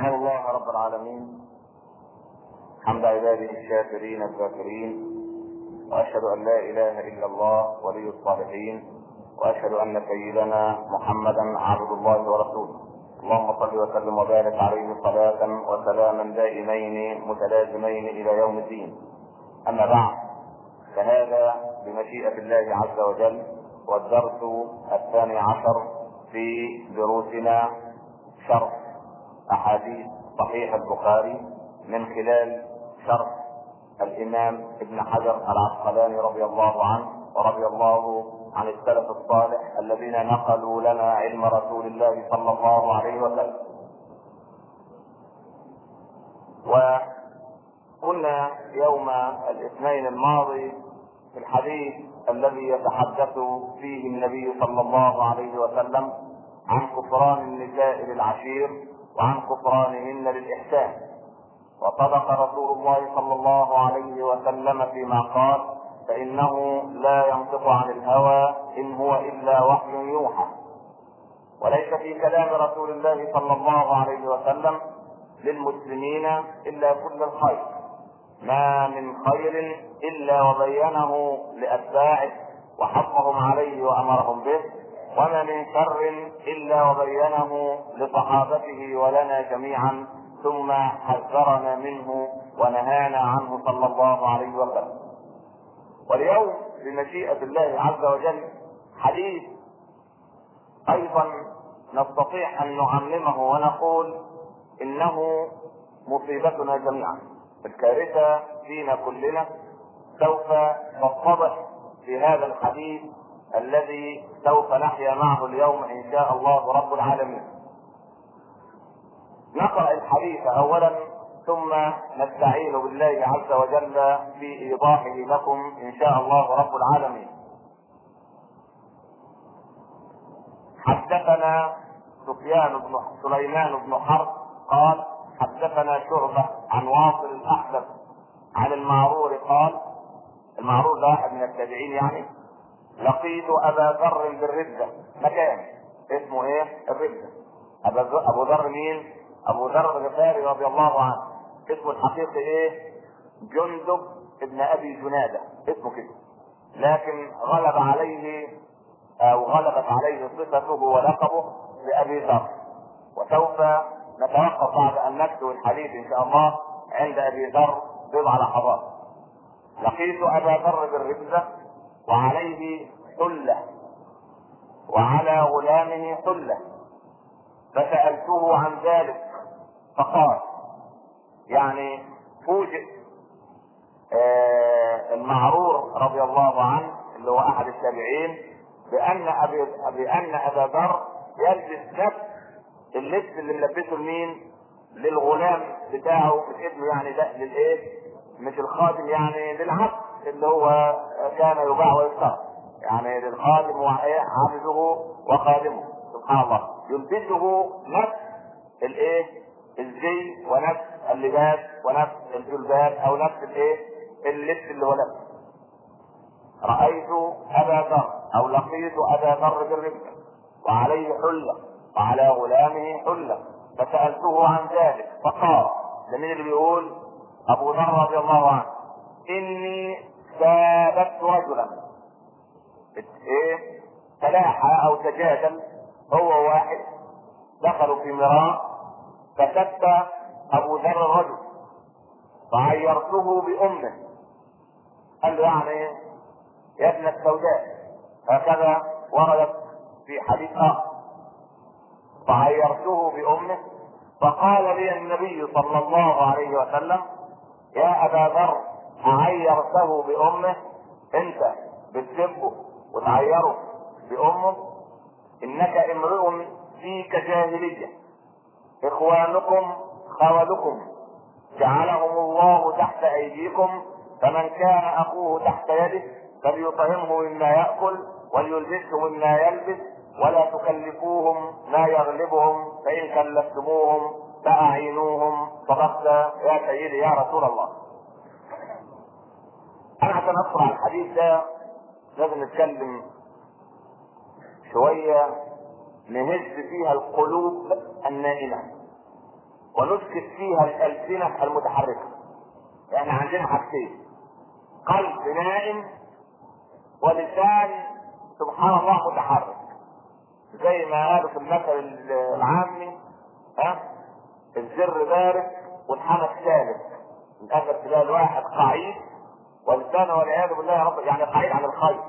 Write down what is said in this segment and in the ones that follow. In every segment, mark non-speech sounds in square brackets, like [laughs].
احمد الله رب العالمين. حمد عباده الشاكرين الذاكرين وأشهد أن لا إله إلا الله ولي الصالحين وأشهد أن سيدنا محمدا عبد الله ورسوله. اللهم صل وسلم وبارك عليه صلاة وسلاما دائمين متلازمين إلى يوم الدين. أما بعد فهذا بمشيئة الله عز وجل والدرس الثاني عشر في دروسنا شرح أحاديث صحيح البخاري من خلال شرح الإمام ابن حجر العسقلاني رضي الله عنه ورضي الله عن السلف الصالح الذين نقلوا لنا علم رسول الله صلى الله عليه وسلم. وقلنا يوم الاثنين الماضي في الحديث الذي يتحدث فيه النبي صلى الله عليه وسلم عن كفران النساء للعشير وعن كفرانهن للإحسان وصدق رسول الله صلى الله عليه وسلم فيما قال فإنه لا ينطق عن الهوى إن هو إلا وحي يوحى. وليس في كلام رسول الله صلى الله عليه وسلم للمسلمين إلا كل الخير. ما من خير إلا وبينه لأتباعه وحثهم عليه وأمرهم به. وما من شر إلا وبينه لصحابته ولنا جميعا ثم حذرنا منه ونهانا عنه صلى الله عليه وسلم. واليوم بمشيئة الله عز وجل حديث أيضا نستطيع أن نعممه ونقول إنه مصيبتنا جميعا. الكارثة فينا كلنا سوف تتضح في هذا الحديث الذي سوف نحيا معه اليوم إن شاء الله رب العالمين. نقرأ الحديث اولا ثم نستعين بالله عز وجل في ايضاحه لكم إن شاء الله رب العالمين. حدثنا سفيان بن سليمان بن حرب قال حدثنا شعبة عن واصل الأحدث عن المعرور قال المعرور ده واحد من التابعين يعني لقيت أبا ذر بالردة. مكان. اسمه إيه؟ الردة. أبو ذر مين؟ أبو ذر الغفاري رضي الله عنه. اسمه الحقيقي إيه؟ جندب ابن أبي جنادة. اسمه كده. لكن غلب عليه أو غلبت عليه صفته ولقبه بابي ذر. وسوف نتوقف بعد أن نكتب الحديث إن شاء الله عند أبي ذر بضع لحظات. لقيت أبا ذر بالربزه وعليه حلة وعلى غلامه حلة فسألته عن ذلك فقال يعني فوجئ آه المعرور رضي الله عنه اللي هو أحد التابعين بأن أبي بأن أبا ذر يلبس نفس اللبس اللي ملبسه لمين؟ للغلام بتاعه ابنه يعني ده للإيه؟ مش الخادم يعني للعبد اللي هو كان يباع ويشترى يعني للخادم وعبده وخادمه. سبحان الله. يلبسه نفس الإيه؟ الزي ونفس اللباس ونفس الجلباب أو نفس الإيه؟ اللبس اللي هو لبسه. رأيت أبا ذر أو لقيت أبا ذر بالربا وعليه حلة. وعلى غلامه حلة. فسألته عن ذلك. فقال مين اللي بيقول؟ أبو ذر رضي الله عنه. إني سابت رجلا. إيه؟ تلاحى أو تجادل هو واحد. دخلوا في مراء فسب أبو ذر الرجل. فعيرته بأمه. قال له يعني يا ابن السوداء هكذا وردت في حديث آخر. فعيرته بأمه. فقال لي النبي صلى الله عليه وسلم يا أبا ذر عيرته بأمه؟ أنت بتسبه وتعيره بأمه؟ إنك امرؤ فيك جاهلية إخوانكم خولكم جعلهم الله تحت أيديكم. فمن كان أخوه تحت يده فليطعمه مما يأكل وليلبسه مما يلبس ولا تكلفوهم ما يغلبهم. فإن كلفتموهم فأعينوهم. صدقت يا سيدي يا رسول الله. عشان على الحديث ده لازم نتكلم شوية نهز فيها القلوب النائمة ونسكت فيها الألسنة المتحركة. إحنا عندنا حاجتين قلب نائم ولسان سبحان الله متحرك زي ما قالوا في المثل العامي ها؟ الزر بارد والحنك ثالث الآخر تلاقي الواحد قعيد ولسانه والعياذ بالله رب يعني قعيد عن الخير.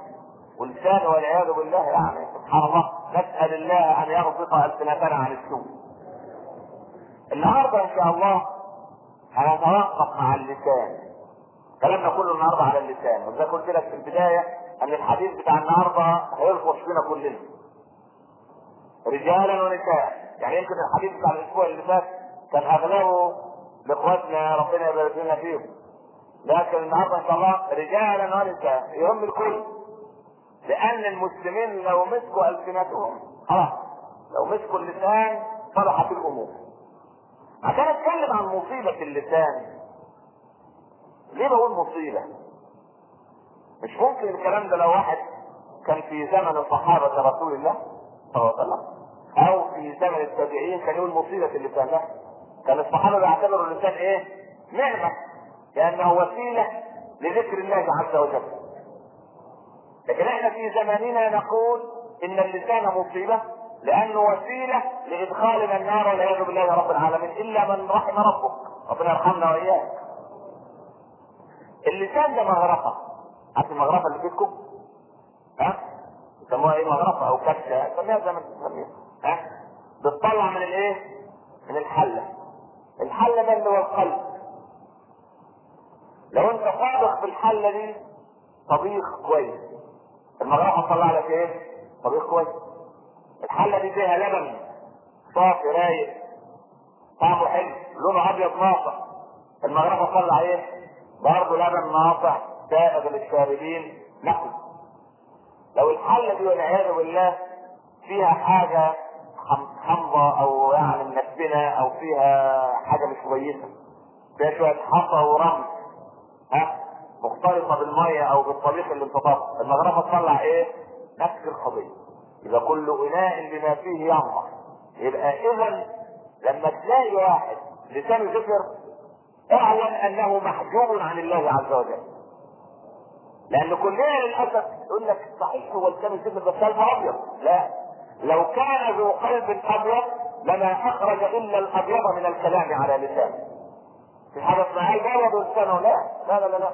ولسانه والعياذ بالله يعني سبحان الله نسأل الله أن يربط السنتنا عن السوء. النهارده إن شاء الله هنتوقف مع اللسان. كلامنا كله النهارده على اللسان. وزي قلت لك في البداية أن الحديث بتاع النهارده هيلطش فينا كلنا. رجالا ونساء. يعني يمكن الحديث بتاع الأسبوع اللي فات كان أغلبه لاخواتنا ربنا يبارك لنا فيهم. لكن النهارده إن شاء الله رجالا ونساء يهم الكل. لأن المسلمين لو مسكوا ألسنتهم خلاص لو مسكوا اللسان صلحت الأمور. عشان أتكلم عن مصيبة اللسان ليه بقول مصيبة؟ مش ممكن الكلام ده لو واحد كان في زمن صحابة رسول الله صلى الله عليه وسلم أو في زمن التابعين كان يقول مصيبة اللسان لا كان الصحابة بيعتبروا اللسان إيه؟ نعمة. لأنه وسيلة لذكر الله عز وجل. لكن إحنا في زماننا نقول إن اللسان مصيبة لأنه وسيلة لإدخالنا النار والعياذ بالله رب العالمين. إلا من رحم ربك. ربنا يرحمنا وإياك. اللسان ده مغرفة. عارف المغرفة اللي فيكم ها؟ يسموها إيه؟ مغرفة أو كبشه سميها زي ما تسميها. ها؟ بتطلع من الإيه؟ من الحلة. الحلة ده اللي هو القلب. لو انت صادق في الحله دي طبيخ كويس. المغرفه تطلع لك إيه؟ طبيخ كويس. الحله دي فيها لبن صافي رايق طعمه حلو لونه أبيض ناصع المغرفه طلع إيه؟ برضه لبن ناصع سائغ للشاربين. نقي لو الحله دي والعياذ بالله فيها حاجة حمضه أو يعني منتنه أو فيها حاجة مش كويسة فيها شوية حصى ورمل. ها؟ مختلطة بالمية أو بالطبيخ اللي انتطف المغرفه تطلع إيه؟ نفس القضية. يبقى كل إناء بما فيه ينضح. يبقى اذا لما تلاقي واحد لسانه زفر اعلم أنه محجوب عن الله عز وجل. لأن كلنا للأسف يقول لك صحيح هو لسانه زفر بس قلبه أبيض. لا. لو كان ذو قلب أبيض لما أخرج إلا الأبيض من الكلام على لسانه. حاجة اسمها الابيض ولسانه لا؟ لا لا لا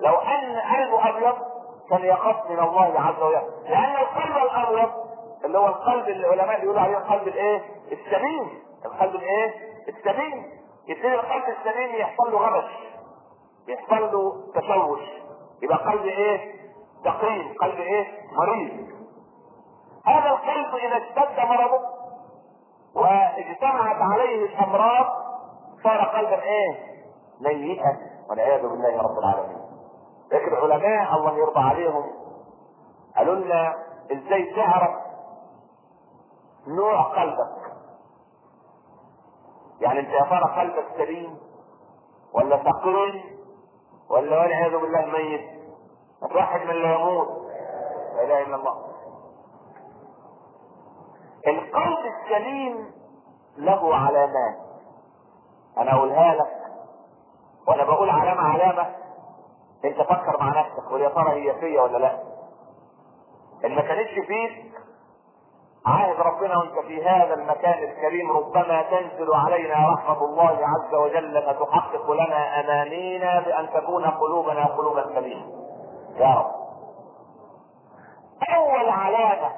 لو أن قلبه أبيض كان يخاف من الله عز وجل. لأن القلب الأبيض اللي هو القلب اللي العلماء بيقولوا عليه القلب الإيه؟ السليم القلب الإيه؟ السليم يبتدي القلب السليم يحصل له غبش. يحصل له تشوش. يبقى قلب إيه؟ سقيم قلب إيه؟ مريض. هذا القلب إذا اشتد مرضه واجتمعت عليه الأمراض صار قلبا إيه؟ ميتا والعياذ بالله رب العالمين. لكن العلماء الله يرضى عليهم. قالوا لنا إزاي تعرف نوع قلبك؟ يعني أنت يا ترى قلبك سليم ولا ثقيل ولا والعياذ بالله ميت؟ واحد من اللي يموت. لا إله إلا الله. القلب السليم له علامات. أنا اقولها لك وأنا بقول علامة علامة. انت فكر مع نفسك ويا ترى هي فيا ولا لا؟ إن ما كانتش فيك عاهد ربنا وانت في هذا المكان الكريم ربما تنزل علينا رحمة الله عز وجل فتحقق لنا أمانينا بأن تكون قلوبنا قلوبا سليمة. يا رب. أول علامة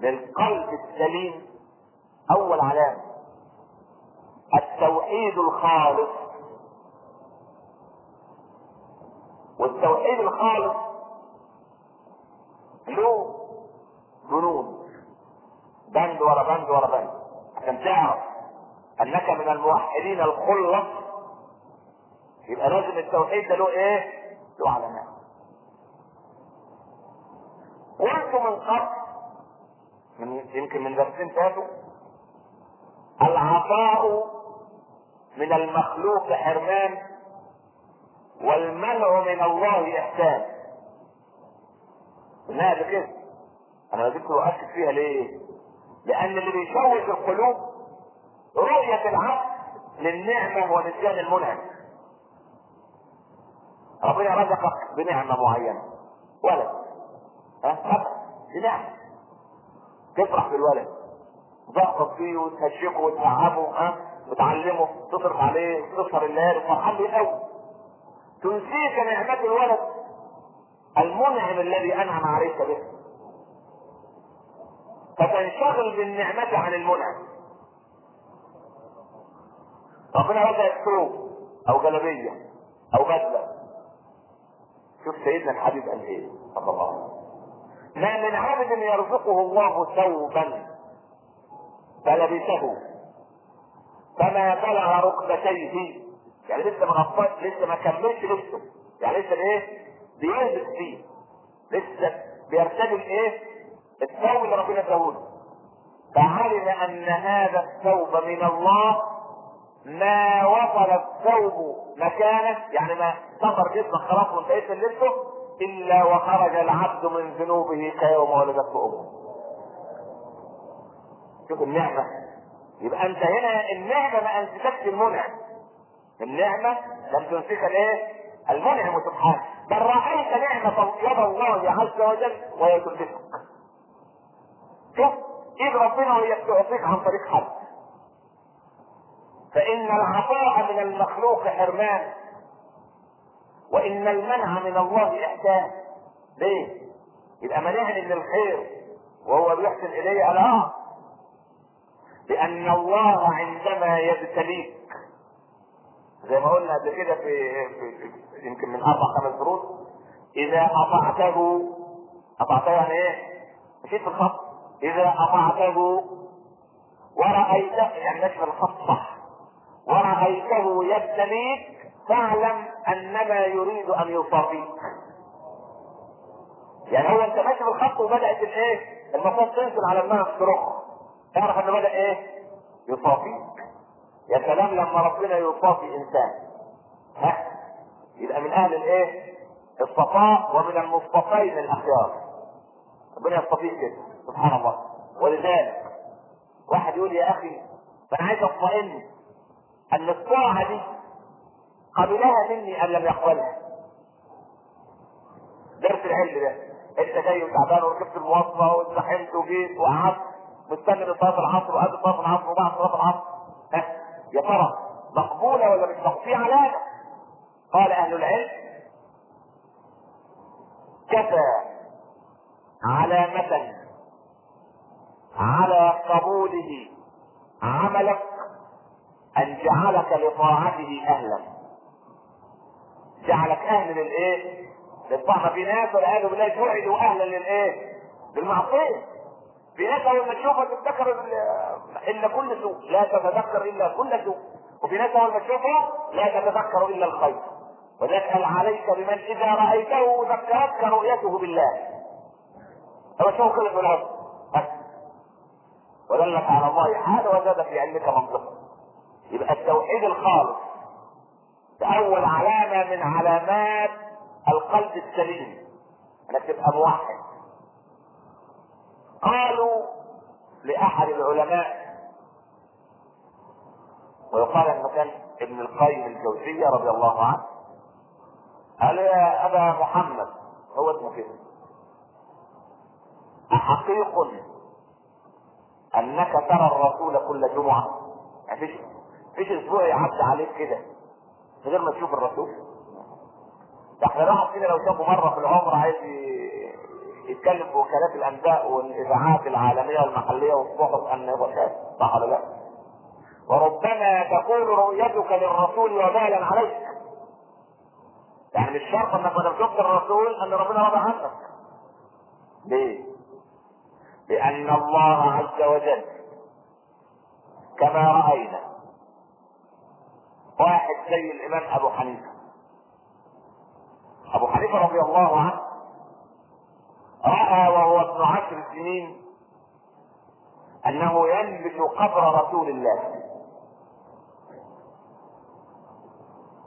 للقلب السليم أول علامة التوحيد الخالص والتوحيد الخالص له جنود بند ورا بند ورا بند. عشان تعرف أنك من الموحدين الخلص يبقى لازم التوحيد ده له إيه؟ له علامات. قلت من قبل من يمكن من درسين فاتوا العطاء من المخلوق حرمان والمنع من الله إحسان. قلناها قبل كده؟ أنا بديت اؤكد فيها ليه؟ لأن اللي بيشوش القلوب محبة العبد للنعمة ونسيان المنعم. ربنا رزقك بنعمة معينة. ولد. ها؟ بنعمة. تفرح بالولد. تضغط فيه وتهشكه وتلعبه ها؟ وتعلمه تصرف عليه تسهر الليل وفرحان بيه قوي تنسيك نعمة الولد المنعم الذي أنعم عليك به. فتنشغل بالنعمة عن المنعم. ربنا رزقك ثوب أو جلبية أو بدلة. شوف سيدنا الحبيب قال إيه؟ صلى الله عليه وسلم. ما من عبد يرزقه الله ثوبا فلبسه. فما بلغ ركبتيه. يعني لسه ما غطاش لسه ما كملش لبسه. يعني لسه إيه بيلبس فيه. لسه بيرتدي الايه الثوب اللي ربنا اداهوله. فعلم أن هذا الثوب من الله. ما وصل الثوب مكانه. يعني ما سطر جسمك خلاص وانتهيت من لبسه. إلا وخرج العبد من ذنوبه كيوم ولدته أمه. شوف النعمة. يبقى أنت هنا النعمة ما انسكتش المنعم النعمة لم تنسك الإيه؟ المنعم سبحانه بل رأيت نعمة يد الله عز وجل وهي تلبسك شوف ايد ربنا وهي تعطيك عن طريق حد. فإن العطاء من المخلوق حرمان. وإن المنع من الله إحسان. ليه؟ يبقى منعني من الخير. وهو بيحسن الي قال آه لأن الله عندما يبتليك زي ما قلنا قبل كده في, يمكن من أربع خمس دروس إذا أطعته أطعته يعني إيه؟ مشيت في الخط إذا أطعته ورأيته يعني ماشي في الخط صح ورأيته يبتليك فاعلم أنما يريد أن يصابيك يعني هو أنت ماشي في الخط وبدأت الإيه؟ المفروض تنزل على الماء الصاروخ تعرف إنه بدأ إيه؟ يصافيك يا سلام لما ربنا يصافي إنسان ها؟ يبقى من أهل الإيه؟ الصفاء ومن المصطفين الأخيار. ربنا يصطفيك كده سبحان الله. ولذلك واحد يقول يا أخي أنا عايز أطمئن أن الطاعة دي قبلها مني ام لم يقبلها. درس العلم ده. أنت جاي وتعبان وركبت المواصلة واتزحمت وجيت وقعدت. مستني لصلاه العصر وقبل صلاة العصر وبعد صلاة العصر. ها؟ يا ترى مقبولة ولا مش مقبولة؟ في علامة. قال أهل العلم كفى علامة على قبوله عملك أن جعلك لطاعته أهلا. جعلك أهل للإيه؟ للطاعة. في ناس والعياذ بالله جعلوا أهلا للإيه؟ للمعصيه في ناس اول ما تشوفها تتذكر الا كل سوء. لا تتذكر إلا كل سوء. وفي ناس اول ما تشوفها لا تتذكر إلا الخير. قال عليك بمن إذا رأيته ذكرتك رؤيته بالله. هو كده في الأرض ودلك على الله حال وزاد في علمك منطقه يبقى التوحيد الخالص. أول علامة من علامات القلب السليم. إنك تبقى موحد. قالوا لأحد العلماء ويقال انه كان ابن القيم الجوزية رضي الله عنه قال يا أبا محمد هو اسمه كده أحقيق أنك ترى الرسول كل جمعة؟ يعني فيش فيش أسبوع يعدي عليك كده من غير ما تشوف الرسول؟ ده إحنا الواحد فينا لو شافه مرة في العمر عايز يتكلم في وكالات الأنباء والاذاعات العالمية والمحلية والصحف شاهد صح ولا لا؟ وربما تكون رؤيتك للرسول وبالا عليك. يعني مش شرط إنك ما شفت الرسول ان ربنا رضى عنك. ليه؟ لأن الله عز وجل كما رأينا واحد زي الإمام أبو حنيفة أبو حنيفة رضي الله عنه رأى وهو ابن عشر سنين أنه ينبت قبر رسول الله.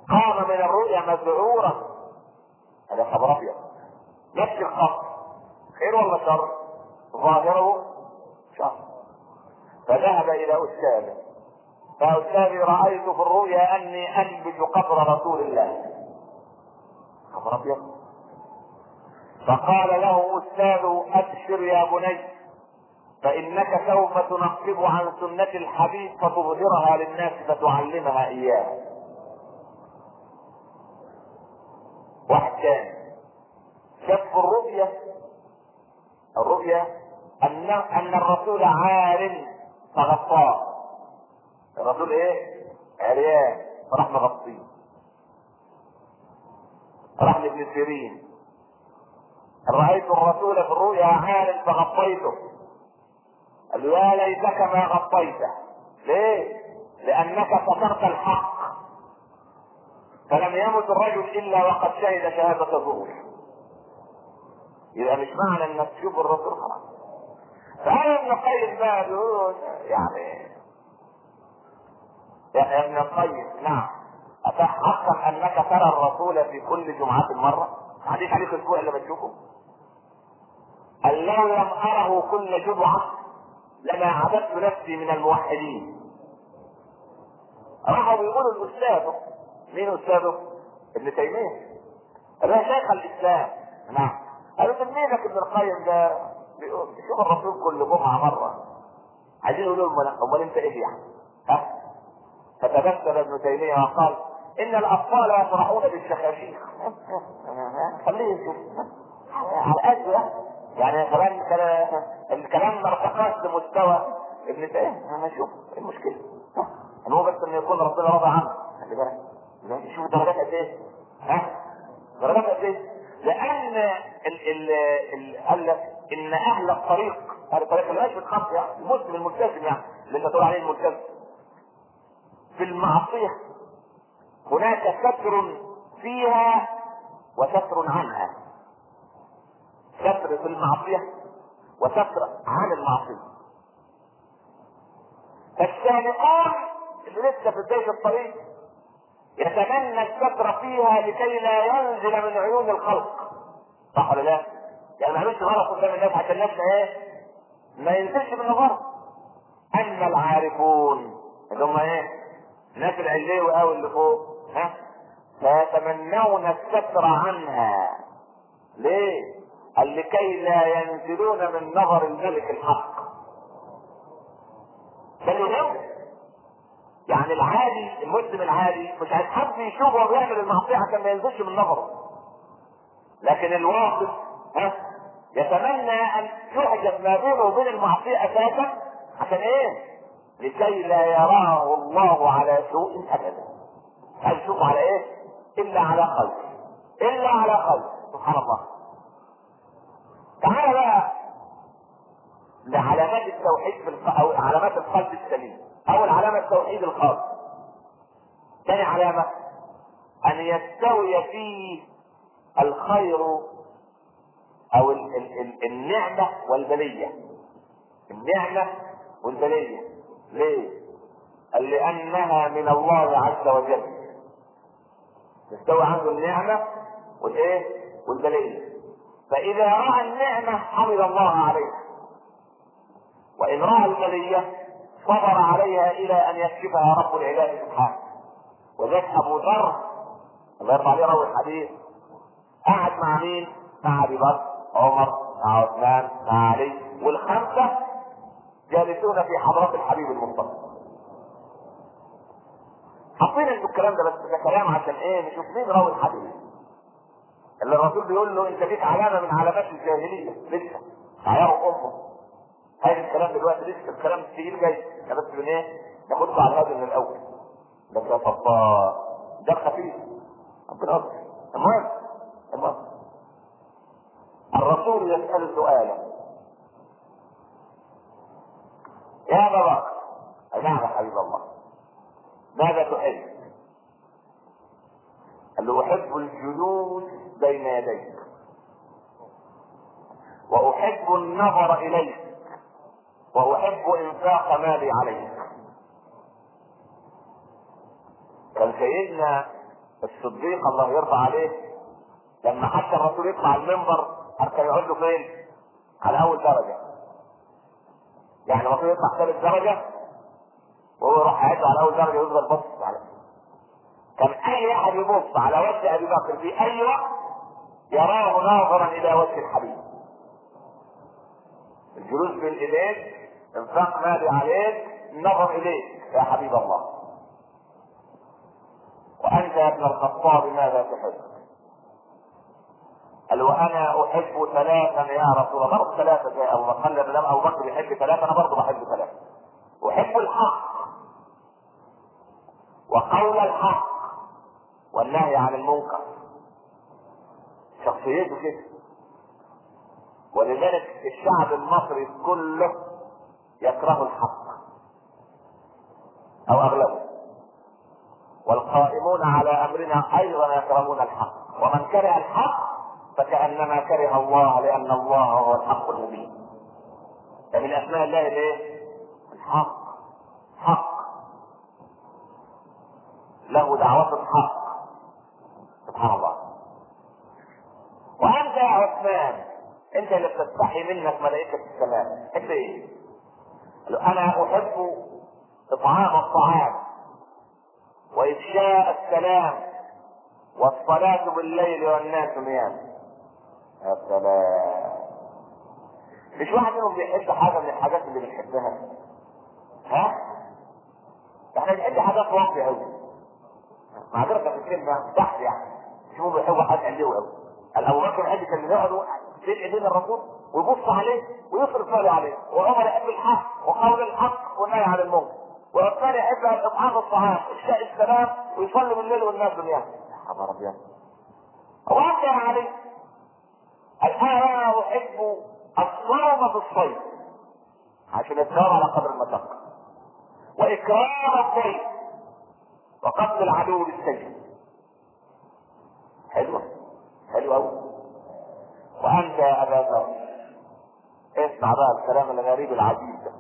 قام من الرؤيا مذعورا. هذا خبر أبيض. نفس القبر خير ولا شر؟ ظاهره شر. فذهب إلى أستاذه. يا أستاذي رأيت في الرؤيا أني انبت قبر رسول الله. خبر أبيض. فقال له أستاذ أبشر يا بني فإنك سوف تنقب عن سنة الحبيب فتظهرها للناس فتعلمها إياه. واحد كان شاف في الرؤيا الرؤيا أن أن الرسول عار فغطاه. الرسول إيه؟ عريان فراح مغطيه. راح لابن سيرين. رأيت الرسول في الرؤيا عار فغطيته. قال يا ليتك ما غطيته. ليه؟ لأنك سترت الحق. فلم يمت الرجل إلا وقد شهد شهادة الظهور يبقى مش معنى إنك تشوف الرسول خلاص. فأنا ابن القيم بقى بيقول يعني يا ابن القيم نعم. أتحقق أنك ترى الرسول في كل جمعة مرة؟ حديث عليك الأسبوع اللي بتشوفه؟ قال لو لم أره كل جمعة لما عبدت نفسي من الموحدين راحوا بيقولوا الأستاذ مين أستاذه؟ ابن تيمية له شيخ الإسلام نعم قالوا تلميذك ابن القيم ده بيقول شوف الرسول كل جمعة مرة عايزين يقولوا له أمال أنت إيه يعني؟ ها؟ فتبسم ابن تيمية وقال إن الأطفال يفرحون بالشخاشيخ خليه يشوف على قد يعني كمان الكلام ما ارتقاش لمستوى ابن تيمية أنا أشوف إيه المشكلة؟ ان هو بس إنه يكون ربنا راضي عنه خلي بالك شوف درجات قد إيه؟ ها؟ درجات قد إيه؟ لأن ال ال ال قال لك إن أهل الطريق أهل الطريق اللي ماشي بالخط يعني المسلم الملتزم يعني اللي أنت تقول عليه الملتزم في المعصية هناك ستر فيها وستر عنها ستر في المعصية وستر عن المعصية فالسابقون اللي لسه في بداية الطريق يتمنى الستر فيها لكي لا ينزل من عيون الخلق صح ولا لا؟ يعني ما عملش غلط قدام الناس عشان الناس إيه؟ ما ينزلش من الغلط أما العارفون اللي هم إيه؟ الناس العليوي قوي اللي فوق؟ فيتمنون الستر عنها. ليه؟ قال لكي لا ينزلون من نظر الملك الحق. فالمهم يعني العادي المسلم العادي مش عايز حد يشوفه وهو بيعمل المعصية عشان ما ينزلش من نظره. لكن الواقف ها؟ يتمنى أن يحجب ما بينه وبين المعصية أساسا عشان إيه؟ لكي لا يراه الله على سوء ابدا. هل يشوفه على إيه؟ إلا على خير إلا على خير سبحان الله. تعال بقى لعلامات التوحيد في الق... أو علامات القلب السليم. أول علامة التوحيد الخاص ثاني علامة أن يستوي فيه الخير أو ال... ال... ال... النعمة والبلية. النعمة والبلية. ليه؟ لأنها من الله عز وجل. تستوي عنده النعمة والإيه؟ والبليه فإذا رأى النعمة حمد الله عليها. وإن رأى البلية صبر عليها إلى أن يكشفها رب العباد سبحانه. وذلك أبو ذر الله يرضى عليه روي الحديث. قعد مع مين؟ مع أبي بكر عمر مع عثمان مع علي. والخمسة جالسون في حضرة الحبيب المصطفى. حاطين أنتوا الكلام ده بس ده كلام عشان إيه؟ نشوف مين راوي الحديث. اللي الرسول بيقول له أنت ليك علامة من علامات الجاهلية. لسه. عيار أمه. هذا الكلام دلوقتي لسه الكلام الثقيل جاي. إحنا بس من إيه؟ ناخدكم على هذا من الأول. بس يا طباء ده خفيف. ربنا يستر. المهم المهم. الرسول يسأل سؤالا. يا بابا نعم يا حبيب الله. ماذا تحب؟ قال له أحب الجلوس بين يديك. وأحب النظر إليك. وأحب إنفاق مالي عليك. كان سيدنا الصديق الله يرضى عليه لما حتى الرسول يطلع المنبر كان يقعد له فين؟ على أول درجة. يعني الرسول يطلع ثالث درجة؟ قاعد على اول درجه يفضل بص على كان أي أحد يبص على وجه أبي بكر في أي وقت يراه ناظرا إلى وجه الحبيب. الجلوس بين ايديك انفاق مالي عليك نظر اليك يا حبيب الله. وأنت يا ابن الخطاب ماذا تحب؟ قال وأنا أحب ثلاثا يا رسول الله. برضه ثلاثة بكر. قال لما أبو بكر يحب ثلاثة أنا برضه بحب ثلاثة. أحب الحق. وقول الحق والنهي عن المنكر. شخصيته كده. ولذلك الشعب المصري كله يكره الحق أو أغلبه. والقائمون على أمرنا أيضا يكرهون الحق. ومن كره الحق فكأنما كره الله لأن الله هو الحق المبين. فمن اسماء الله الايه الحق. له دعوة الحق سبحان الله. وانت يا عثمان انت اللي بتستحي منك ملائكة السماء انت إيه؟ أنا أحب إطعام الطعام وافشاء السلام والصلاة بالليل والناس نيام. يا سلام. مش واحد منهم بيحب حاجة من الحاجات اللي بنحبها. ها؟ إحنا بنحب حاجات واطية قوي في الكلمة تحت يعني. شوفوا بيحبوا حاجة حلوة قوي ابو بكر يحب كان يقعدوا بين ايدين الرسول ويبص عليه ويصرف باله عليه. وعمر يحب الحق وقول الحق والنهي عن المنكر والثاني يحب اطعام الطعام افشاء السلام ويصلي بالليل والناس دنياه. يا خبر أبيض. وانت يا علي الان أنا أحب الصوم في الصيف. عشان يتنام على قدر المشقه وإكرام الضيف. وقتل العدو بالسجن. حلوة. حلوة قوي وأنت يا أبا ذر اسمع بقى الكلام الغريب العجيب ده.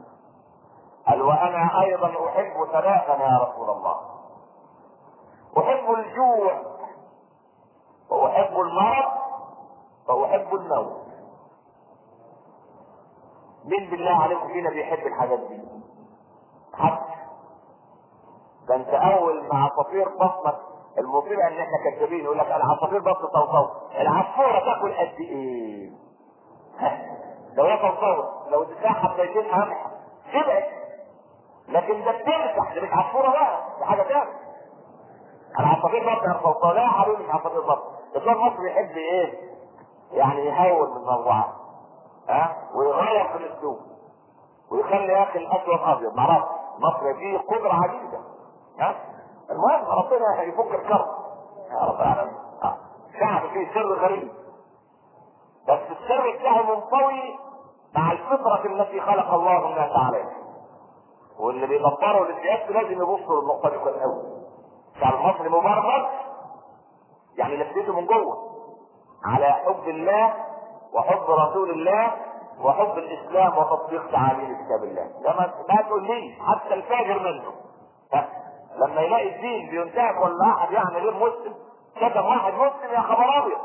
قال وأنا أيضا أحب ثلاثا يا رسول الله. أحب الجوع وأحب المرض وأحب الموت. مين بالله عليكم فينا بيحب الحاجات دي. حد ده انت أول ما عصافير بصمت المصيبه أن إحنا كذابين يقول لك العصافير بص صوصو العصفورة تاكل قد إيه؟ لو هي صوصو لو اديتها حبيتين قمح شبعت لكن ده بتمسح ده مش عصفورة بقى ده حاجة تانية. العصافير بص صوصو لا يا حبيبي مش عصافير بص الدكتور مصر يحب إيه؟ يعني يهون من الموضوعات ها؟ ويغير في الأسلوب. ويخلي يا أخي الاسود أبيض. معرفش مصر فيه قدرة عجيبه ها؟ المهم ربنا يفك الكرب. يا رب العالمين. شعب فيه سر غريب. بس السر بتاعه منطوي مع الفطرة التي خلق الله الناس عليها. واللي بيدبروا للسياسة لازم يبصوا للنقطة دي كويس قوي الشعب المصري مبرمج. يعني لفته من جوه. على حب الله وحب رسول الله وحب الإسلام وتطبيق تعاليم كتاب الله. لما ما تقول لي حتى الفاجر منه؟ لما يلاقي الدين بينتهك ولا احد يعني غير مسلم. شتم واحد مسلم يا خبر أبيض.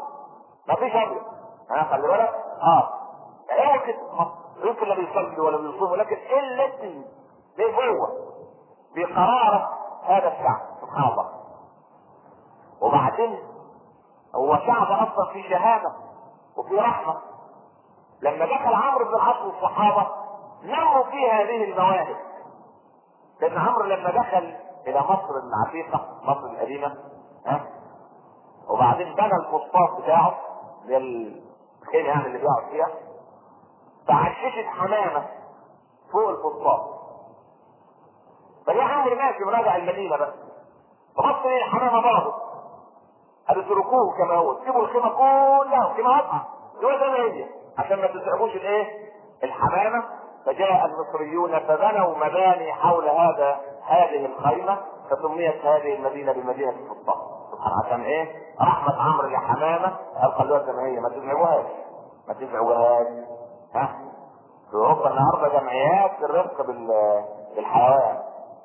مفيش أبيض. ها خلي بالك. آه. اوعى كده يمكن لا بيصلي ولا بيصوم ولكن إلا ليه؟ جوه بقرارة هذا الشعب. سبحان الله. وبعدين هو شعب أصلا في شهامة وفي رحمة. لما دخل عمرو بن العاص والصحابة نموا في هذه المواهب. لأن عمرو لما دخل إلى مصر العتيقة مصر القديمة ها؟ وبعدين بنى الفسطاط بتاعه الخيمة يعني اللي بيقعد فيها. فعششت حمامة فوق الفسطاط فجاء عمرو ماشي وراجع المدينة بس فبص ليه الحمامة باظت؟ قالوا اتركوه كما هو. سيبوا الخيمة كلها الخيمة واضحة دول زي ما هي عشان ما تتعبوش الايه؟ الحمامة. فجاء المصريون فبنوا مباني حول هذا هذه الخيمة فسميت هذه المدينة بمدينة الفسطاط سبحان عشان إيه؟ رحمة عمرو لحمامة قال خلوها زي ما هي ما تزعجوهاش ما تزعجوهاش ها؟ في اوروبا النهارده جمعيات للرفق بال- بالحيوان.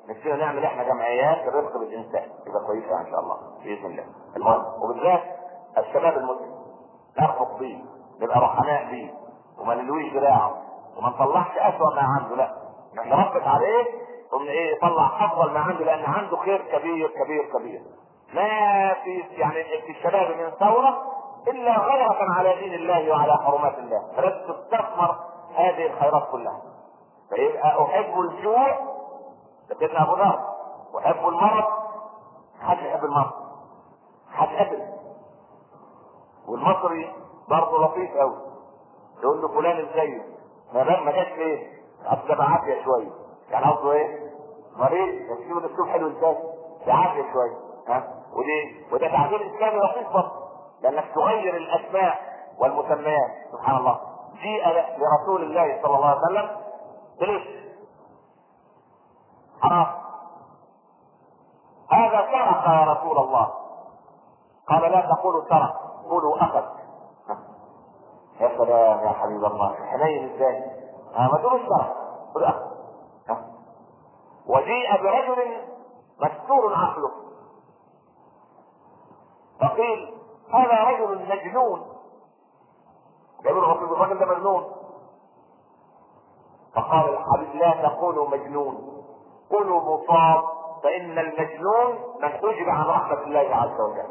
نفسنا نعمل إحنا جمعيات للرفق بالإنسان. يبقى كويسة إن شاء الله بإذن الله. المهم وبالذات الشباب المسلم نرفق بيه نبقى رحماء بيه وما نلويش دراعه. وما نطلعش اسوأ ما عنده لا. نحن نربط عليه ثم إيه يطلع أفضل ما عنده لأن عنده خير كبير كبير كبير. ما في يعني في الشباب من ثورة إلا غيرة على دين الله وعلى حرمات الله. فلازم تستثمر هذه الخيرات كلها. فيبقى أحب الجوع سيدنا أبو ذر أحب المرض حد يحب المرض؟ حد ابدا والمصري برضه لطيف قوي يقول له فلان إزاي ما ما جاش ليه اصل بعافيه شوية يعني قصده إيه؟ مريض بس يقول الأسلوب حلو إزاي؟ بعافيه شوية ها؟ ودي وده تعبير إسلامي لطيف برضه. لأنك تغير الأسماء والمسميات. سبحان الله. جيء لرسول الله صلى الله عليه وسلم بليش. حرام. هذا سرق يا رسول الله. قال لا تقولوا سرق قولوا أخذ. يا سلام يا حبيب الله. حنين إزاي ها ما سرق قولوا اخذ وجيء برجل مستور عقله فقيل هذا رجل مجنون. يقول الرسول الرجل ده مجنون. فقال الحبيب لا تقولوا مجنون. قولوا مصاب فإن المجنون من حجب عن رحمة الله عز وجل.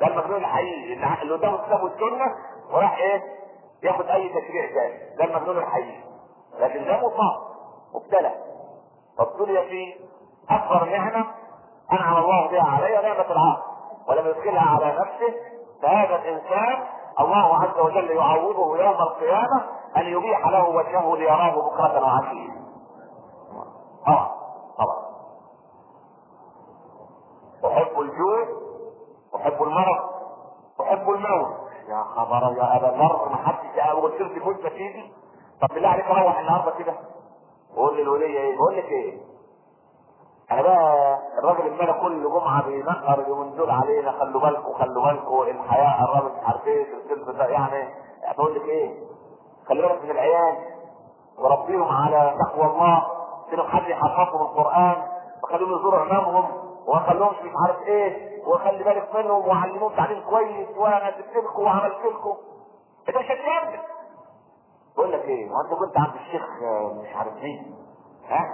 ده المجنون الحقيقي اللي قدامه كتاب السنة وراح إيه؟ ياخد أي تشريع تاني. ده المجنون الحقيقي. لكن ده مصاب مبتلى. فابتلي في أكبر نعمه أنعم الله بها عليه نعمة العقل. ولم يدخلها على نفسه فهذا الإنسان الله عز وجل يعوضه يوم القيامة أن يبيح له وجهه ليراه بكرة وعشية. طبعا. أحب الجوع أحب المرض أحب الموت. يا خبر يا ابا ذر ما حدش قلت لك موت تيجي طب بالله عليك روح النهارده كده. وقول للولية إيه؟ بقول لك إيه؟ أنا بقى الراجل اللي كل جمعة بينقر اليومين دول علينا خلوا بالكم خلوا بالكم الحياة قربت مش عارف إيه ده. يعني بقول لك إيه؟ خلي بالك من العيال. وربيهم على تقوى الله. سيبوا حد يحفظهم القرآن وخليهم يزوروا امامهم وما خلوهمش مش عارف إيه؟ وخلي بالك منهم وعلموهم تعليم كويس وأنا جبت لكم وعملت لكم. إنت مش هتكمل بقول لك إيه؟ هو انت كنت عند الشيخ مش عارف مين. ها؟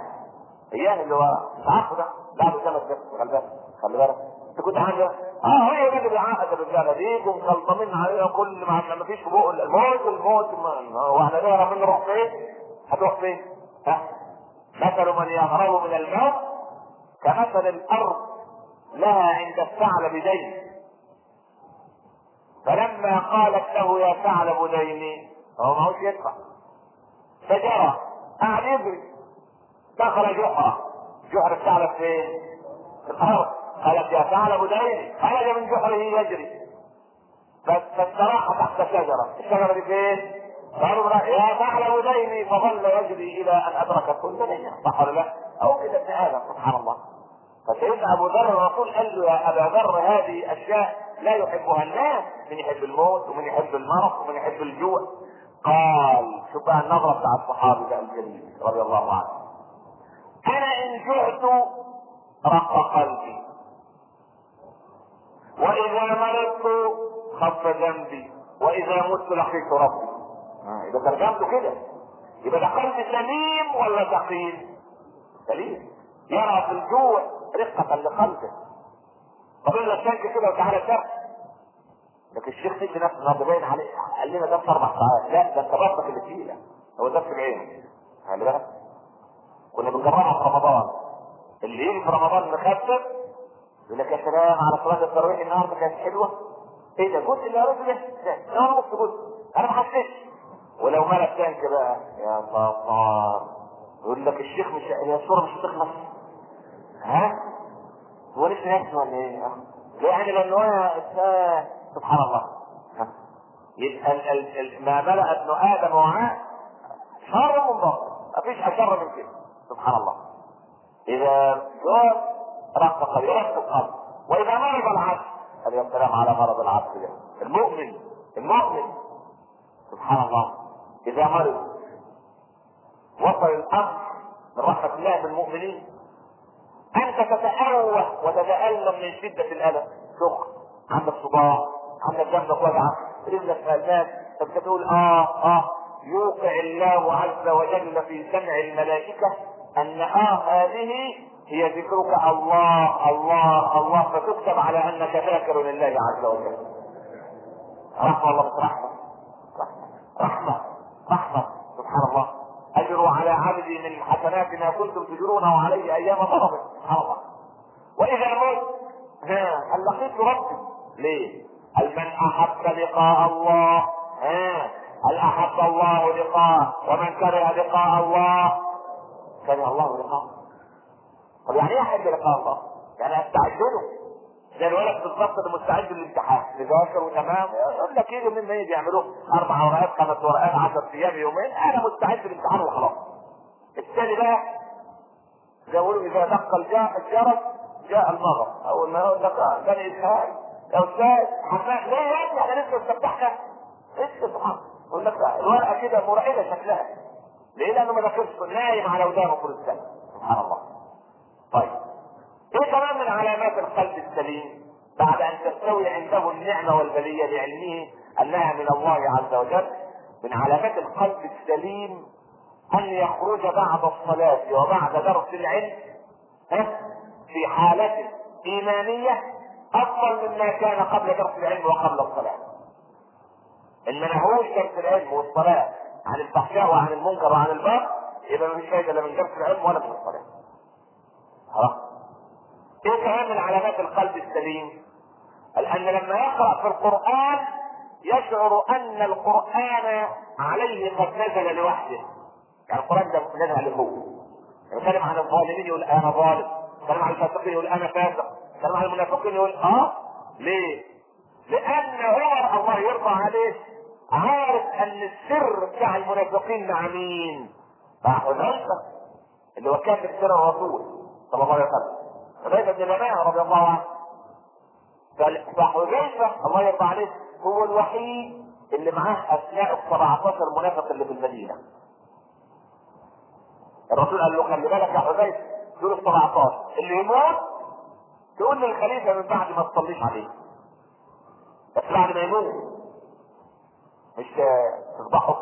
إياه اللي هو مش عارفه ده بعد سنه بس خلي بالك. خلي بالك. أنت كنت عند آه هي دي اللي بيعقد الرجالة دي. ومخلطمين عليها كل ما ما فيش بق الموت الموت. هو إحنا نعرف نروح فين؟ هتروح فين؟ ها؟ مثل من يهرب من الموت كمثل الأرض لها عند الثعلب دين. فلما قالت له يا ثعلب ديني هو ما هوش يدفع. فجرى قاعد يجري. دخل جحرة جحر الثعلب فين؟ في الأرض. قالت يا ثعلب دين خرج من جحره يجري. فاستراح تحت شجرة. الشجرة دي فين؟ قالوا يا ثعلب ديني فظل يجري إلى أن أدرك كل دين. صح ولا لا؟ أو كده ابن آدم سبحان الله. فسيدنا أبو ذر الرسول قال له يا أبا ذر هذه أشياء لا يحبها الناس من يحب الموت ومن يحب المرض ومن يحب الجوع. قال شوف بقى النظرة بتاع الصحابي ده الجليل رضي الله عنه. أنا إن جعت رق قلبي وإذا مرضت خف ذنبي وإذا مت لقيت ربي. آه اذا ترجمته كده. يبقى ده قلب سليم ولا سقيم؟ سليم. يرى في الجوع رقة لقلبه طب لك شنك كده وتعالى شرق لكن الشيخ سيدي نفسه النهارده باين عليه قال لنا ده أربع ساعات. لا ده أنت بطنك اللي تقيله هو ده في العين. خلي بالك. كنا بنجربها في رمضان. اللي يجي في رمضان مخفف يقول لك يا سلام على صلاة التراويح النهارده كانت حلوة. إيه ده؟ جزء اللي قريته ده أنا نص جزء أنا ما حسيتش. ولو ملك تانك بقى. يا صفار يقول لك الشيخ مش هي الصورة مش هتخلص ها؟ هو لسه نفسه ولا إيه؟ يعني لأنه هو سبحان الله. يبقى ما ملأ ابن آدم وعاء شر من باطل مفيش أشر من كده. سبحان الله. إذا جوز رق قلبه رق القلب وإذا مرض العبد عليه السلام على مرض العبد ده. المؤمن المؤمن. سبحان الله. إذا مرض وصل الأمر من رحمة الله بالمؤمنين أنت تتأوه وتتألم من شدة الألم. سخن عندك صداع عندك جنبك وجعة رجلك فلات فبتقول آه آه. يوقع الله عز وجل في سمع الملائكة أن آه هذه هي ذكرك. الله الله الله. فتكتب على أنك ذاكر لله عز وجل. رحمه الله رحمه رحمه سبحان الله عبدي من حسنات ما كنتم تجرونه علي أيام ضربه سبحان الله. وإذا مت ها لقيت ربي ليه؟ هل من أحب لقاء الله. ها هل أحب الله لقاءه؟ ومن كره لقاء الله؟ كره الله لقاءه. طب يعني إيه أحب لقاء الله؟ يعني استعد له زي الولد بالظبط اللي مستعد للامتحان. يذاكر وتمام. يقول لك يجي من يجي يعملوه. أربع ورقات خمس ورقات 10 أيام يومين. أنا مستعد للامتحان وخلاص. الثاني بقى زي ما إذا دق الجرس جاء المغرب. اول ما لك آه بني إسرائيل. يا أستاذ حماس ليه يا ابني إحنا لسه استفتحنا. لسه سبحان يقول لك الورقة كده مرعبة شكلها. ليه؟ لأنه ما ذاكرش نايم على ودانه طول السنة. سبحان الله. طيب. إيه كمان من علامات القلب السليم بعد أن تستوي عنده النعمة والبلية لعلمه أنها من الله عز وجل؟ من علامات القلب السليم ان يخرج بعد الصلاة وبعد درس العلم في حالة إيمانية أفضل مما كان قبل درس العلم وقبل الصلاة. إن منهوش درس العلم والصلاة عن الفحشاء وعن المنكر وعن البر يبقى مفيش فايدة لا من درس العلم ولا من الصلاة. خلاص. إيه كمان من علامات القلب السليم؟ أن لما يقرأ في القرآن يشعر أن القرآن عليه قد نزل لوحده. يعني القرآن ده نزل عليه. يتكلم عن الظالمين يقول أنا ظالم. يتكلم عن الفاسقين يقول أنا فاسق. يتكلم عن المنافقين يقول آه؟ ليه؟ لأن عمر الله يرضى عليه. عارف أن السر بتاع المنافقين مع مين؟ مع حذيفه اللي هو كاتب سر الرسول صلى الله عليه وسلم. حذيفه بن اليمان رضي الله عنه. فحذيفه الله يرضى عليه هو الوحيد اللي معاه أسماء ال 17 منافق اللي في المدينة. الرسول قال له خلي بالك يا حذيفه دول ال 17 اللي يموت تقول للخليفة من بعد ما تصليش عليه. بس بعد ما يموت مش تفضحه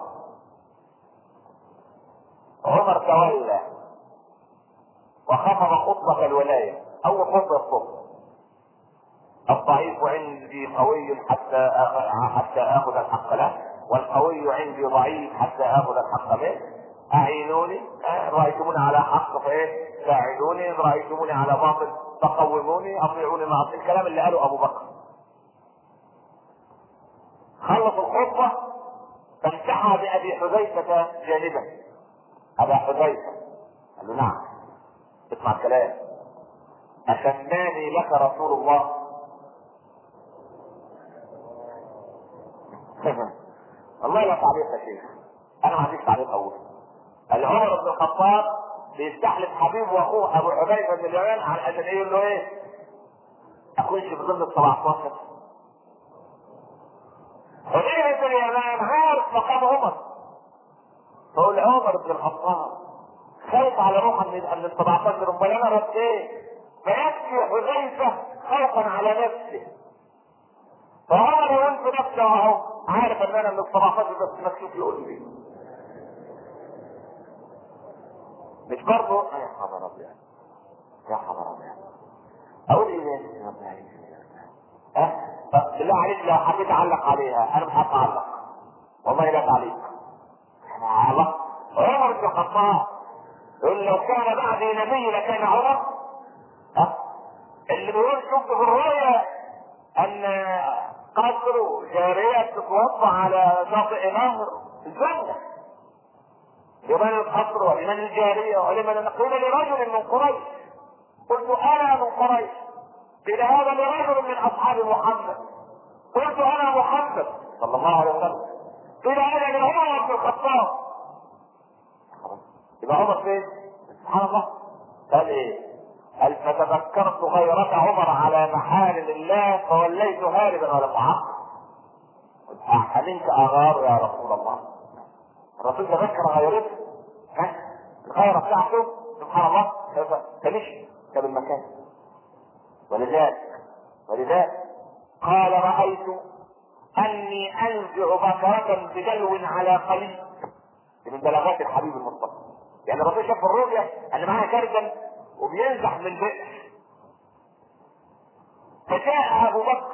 عمر تولى وخفض خطبة الولاية. أول خطبة الصبح. الضعيف عندي قوي حتى حتى آخذ الحق له والقوي عندي ضعيف حتى آخذ الحق منه أعينوني. رأيتموني على حق فإيه ساعدوني إن رأيتموني على باطل. فقوموني أطيعوني مع الكلام اللي قاله أبو بكر. خلص الخطبة فانتحى بأبي حذيفة جانبا. أبا حذيفة. قال له نعم. اسمع الكلام. أسماني لك رسول الله. [laughs] والله لا تعليق يا شيخ. أنا ما عنديش تعليق أول. عمر بن الخطاب بيستحلف حبيبه واخوه ابو حذيفه بن اليمان على عشان إيه؟ يقول له إيه؟ اخش في ضمن ال 17 حذيفه بن اليمان عارف مقام عمر. فقول عمر بن الخطاب خايف على روحه من ال 17 امال أنا رد إيه؟ فيكفي حذيفة خوفا على نفسه فعمر يقول في نفسه اهو عارف ان أنا من ال 17 بس مكشوف لقلبي مش برضه؟ يا خبر أبيض. يا خبر أبيض. أقول إيه؟ يا رب ها؟ طب بالله عليك لو حبيت اعلق عليها أنا مش هتعلق. والله لا تعليق. أنا الله عمر بن الخطاب يقول لو كان بعدي نبي لكان عمر. اللي بيقول شفت في الرؤيا أن قصر جارية تتوضا على شاطئ نهر. الجنة. لمن القصر ولمن الجارية ولمن قيل لرجل من قريش. قلت أنا من قريش. قيل هذا لرجل من أصحاب محمد. قلت أنا محمد صلى الله عليه وسلم. قيل هذا لعمر بن الخطاب. يبقى عمر فين؟ سبحان الله. قال إيه؟ قال فتذكرت غيرة عمر على محارم الله فوليت هاربا ولم اعقل منك آغار يا رسول الله. الرسول تذكر غيرته ها؟ الغيرة بتاعته سبحان الله تمشي كان المكان. ولذلك ولذلك قال رأيت أني أنزع بصرة بدلو على قليل من بلاغات الحبيب المصطفى. يعني الرسول شاف الرؤيا أن معاه كرجل وبينزح من البئر فجاء أبو بكر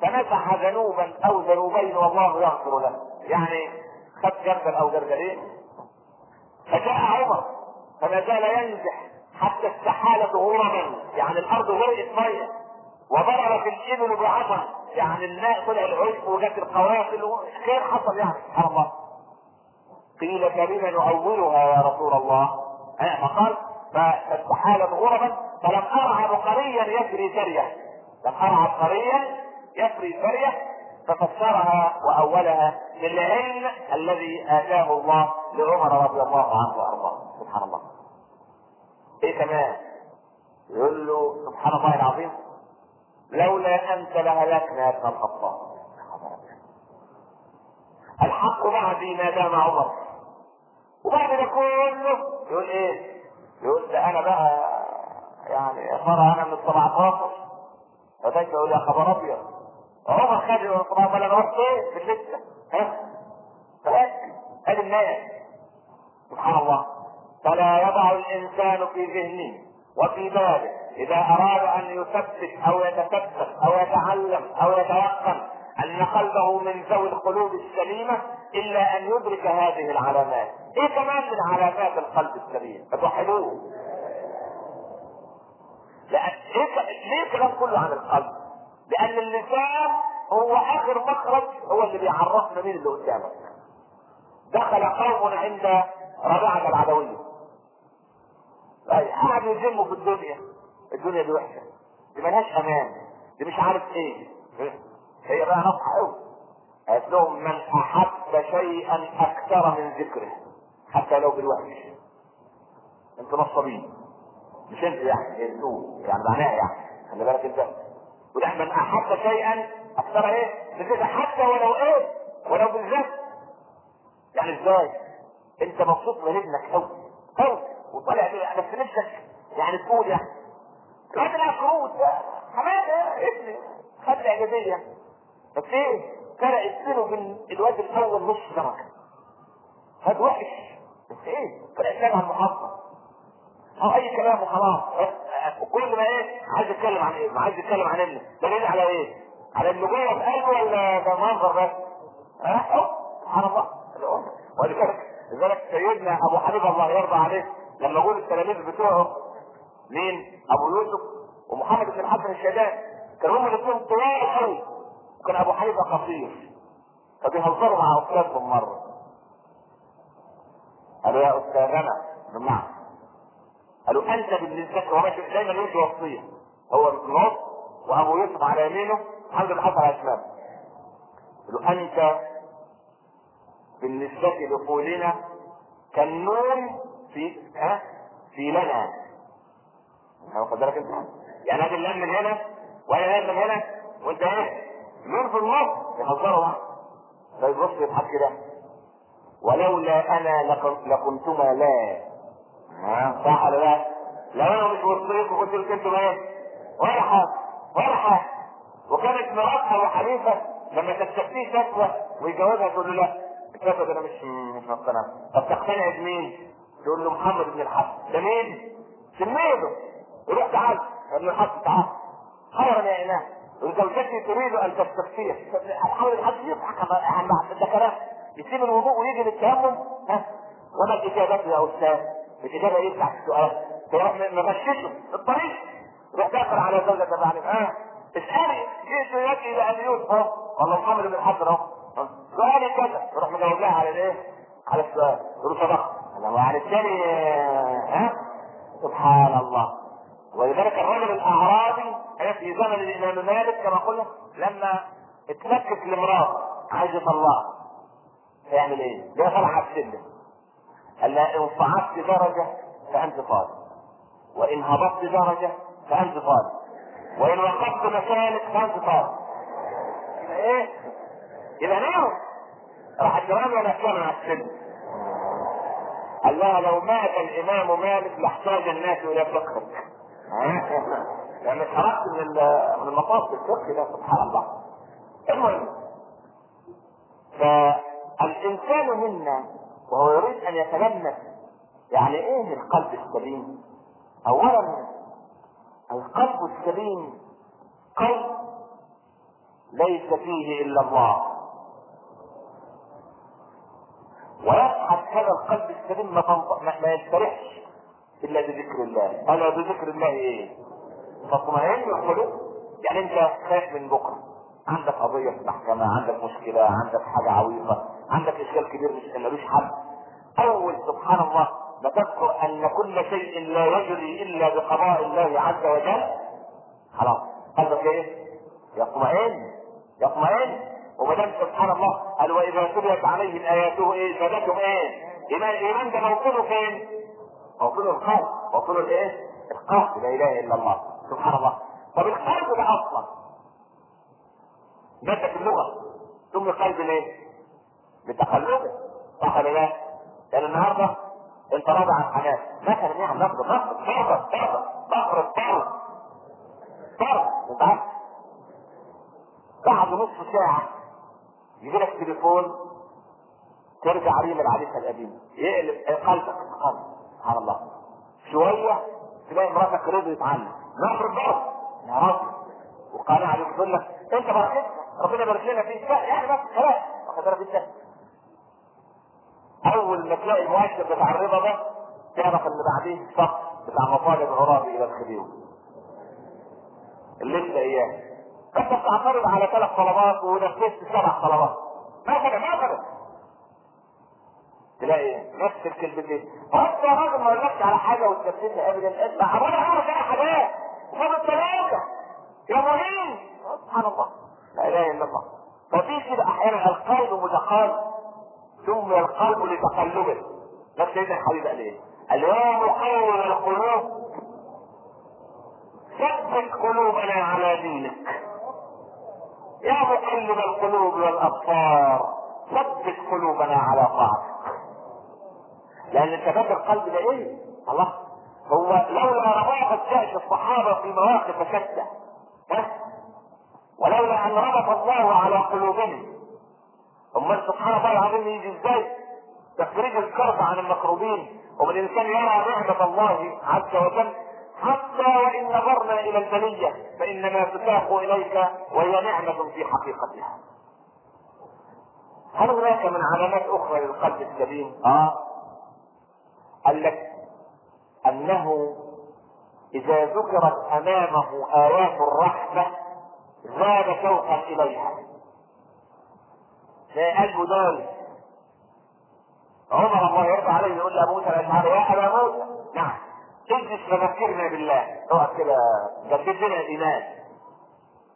فنزح ذنوبا أو ذنوبين والله يغفر له. يعني خد جرجل أو جرجلين فجاء عمر فما زال ينزح حتى استحالت غرما يعني الأرض غرقت ميه وضربت الإبل بعصا. يعني الماء طلع العشب وجت القوافل خير حصل يعني سبحان الله. قيل فبما نؤولها يا رسول الله؟ فقال فاستحالت غربا فلم ارى بقريا يجري سريه لم ارى بقريا يجري سريه ففسرها وأولها بالعلم الذي آتاه الله لعمر رضي الله عنه وأرضاه. سبحان الله. إيه كمان؟ يقول له سبحان الله العظيم لولا انت لهلكنا يا ابن الخطاب. الحق بعدي ما دام عمر. وبعد ده كله يقول إيه؟ يقول ده أنا بقى يعني يا أنا من ال 17 فده يقول يا خبر أبيض. عمر خد من ال 17 أنا رحت إيه؟ في الستة ها؟ ادي الناس سبحان الله فلا يضع الإنسان في ذهنه وفي باله إذا أراد أن يثبت أو يتثبت أو يتعلم أو يتيقن أن قلبه من ذوي القلوب السليمة إلا أن يدرك هذه العلامات إيه كمان من علامات القلب السليم فتوحدوه إيه ليه الكلام كله عن القلب؟ لأن اللسان هو آخر مخرج هو اللي بيعرفنا مين اللي قدامك. دخل قوم عند ربيعة العدوية. قعدوا يذموا في الدنيا. الدنيا دي وحشة. دي ملهاش أمان. دي مش عارف إيه. هي بقى نصح قوي. قالت لهم من أحب شيئا أكثر من ذكره حتى لو بالوحش. أنتوا نصابين. مش انت يعني أنتوا يعني معناها يعني خلي بالك أنت وده من أحب شيئا أكثر إيه؟ بكده حتى ولو إيه؟ ولو بالذات. يعني إزاي؟ أنت مبسوط من ابنك قوي قوي وطالع بيه بس نفسك. يعني تقول يعني الواد العكروت حماده ابني خد الاعجازيه بس إيه فرق السنة من الواد الأول نص درجه هاد وحش. بس إيه؟ فرق السنة عن المحافظة. أو أي كلام وخلاص. وكل ما إيه عايز يتكلم عن إيه عايز يتكلم عن ابنه. دليل على إيه؟ على انه جوه في قلبه ولا ده منظر بس؟ ها؟ سبحان الله. ولذلك لذلك سيدنا أبو حنيفة الله يرضى عليه لما يقول التلاميذ بتوعه مين؟ أبو يوسف ومحمد بن الحسن الشيباني كانوا هم الاثنين طوال قوي. وكان أبو حنيفة قصير فبيهزروا مع أستاذهم مرة. قالوا يا أستاذنا نعم. قالوا أنت بالنسبة له هو دايما يمشي وصية. هو في النص وأبو يوسف على يمينه محمد بن حسن على شماله. قالوا أنت بالنسبة لقولنا كالنون في ها؟ في لنا. واخد بالك أنت. يعني هذا اللام من هنا وأنا هذا من هنا وأنت إيه نون في النص. يهزروا بعض فيبص يضحك كده. ولولا أنا لكنتما لا. صح ولا لا؟ لو أنا مش وصيت وقلت لك أنتوا إيه؟ ولا حاجة وكانت مرات ابو حنيفه لما تستفتيه شكوى ويجاوبها تقول له لا. الشكوى ده أنا مش مش مقتنع. طب تقتنع بمين؟ تقول له محمد بن الحسن. ده مين؟ تلميذه. يروح تعال. ابن الحسن تعال. خيرا يا اله وزوجتي تريد أن تستفتيه. بن الحسن يضحك عن ده كلام يسيب الوضوء ويجي للتيمم. ها؟ وما الاجابه يا أستاذ. الإجابة يفتح السؤال. تروح مغششه. في الطريق. روح داخل على زوجة بعد آه. اسألي. جئت إلى أبي يوسف. والله محمد بن الحسن أهو سؤالي كذا. يروح مجاوب لها على الإيه؟ على السؤال. يقول صدقت وعلى الثاني ها سبحان الله. ولذلك الرجل الأعرابي في زمن الإمام مالك كما قلنا لما اتلكك لامرأة عايز يطلقها يعمل إيه؟ ده طلع على لها إن صعدت درجة فأنت طالب وإن هبطت درجة فأنت طالب وإن وقفت مكانك فأنت طالب إيه؟ يبقى نعم. راح الجواب ولا كان على السن؟ قال لها لو مات الإمام مالك لاحتاج الناس إلى فقهك يعني [laughs] خرجت من من المقاصد الفقه ده سبحان الله. المهم فالإنسان منا وهو يريد أن يتلمس يعني إيه القلب السليم؟ اولا القلب السليم قلب ليس فيه إلا الله. ويبحث هذا القلب السليم ما, ما يستريحش إلا بذكر الله. ألا بذكر الله إيه؟ فاطمئن القلوب يعني أنت خايف من بكرة. عندك قضية في المحكمة عندك مشكلة عندك حاجة عويصة. عندك اشكال كبير مش ملوش حل. أول سبحان الله ما تذكر أن كل شيء لا يجري إلا بقضاء الله عز وجل. خلاص. قلبك إيه؟ يطمئن. يطمئن. وما دام سبحان الله قال وإذا تليت عليهم آياته إيه؟ زادتهم إيه؟ إيمان. الايمان ده موطنه فين؟ موطنه القلب موطنه الإيه؟ القلب لا إله إلا الله. سبحان الله. طب القلب ده أصلا. مادة اللغة. ثم القلب ليه؟ بتقلبه صح ولا لا؟ لأن النهارده أنت راضي عن حاجات مثلا يعني نقد نقد نقد نقد نقد طرد طرد أنت عارف بعد نص ساعة يجي لك تليفون ترجع ريم العريسة القديمة يقلب قلبك قلب سبحان الله. شوية تلاقي مراتك رضيت عنك نقد ضرب يا رب وقال يقول لك انت بركتك ربنا يبارك لنا فيك يعني بس خلاص. واخد بالك انت؟ اول ما تلاقي المؤشر بتاع الرضا ده تعرف إن بعديه الصف بتاع مطالب الغرابي إلى الخديوي اللي أنت إياه. انت بتعترض على ثلاث طلبات ونفذت سبع طلبات. مثلا مثلا تلاقي نفس الكلمتين وانت يا راجل ما قلتش على حاجة وتنفذها ابدا انت عمال عارف أنا حاجات وفاضل ثلاثة يا مهين سبحان الله. لا إله إلا الله. ففي كده أحيانا القلب متقلب ثم القلب لتقلبه. ده سيدنا الحبيب قال إيه؟ قال يا مقلب القلوب. ثبت قلوبنا على دينك. يا مقلب القلوب والأبصار ثبت قلوبنا على طاعتك. لأن ثبات القلب ده إيه؟ الله. هو لولا رباطة جأش الصحابة في مواقف شتى؟ ولولا أن ربط الله على قلوبهم. امال سبحان الله العظيم يجي إزاي؟ تخريج الكرب عن المكروبين. ومن الإنسان يرى نعمة الله عز وجل حتى وإن نظرنا إلى البلية فإنما تساق إليك وهي نعمة في حقيقتها. هل هناك من علامات أخرى للقلب السليم؟ آه. قال لك أنه إذا ذكرت أمامه ايات الرحمة زاد شوقا إليها. داوي عمر الله يرضى عليه يقول لابو موسى الأشعري يا أبا موسى. نعم. اجلس فذكرنا بالله. اقعد كده. جدد لنا الإيمان.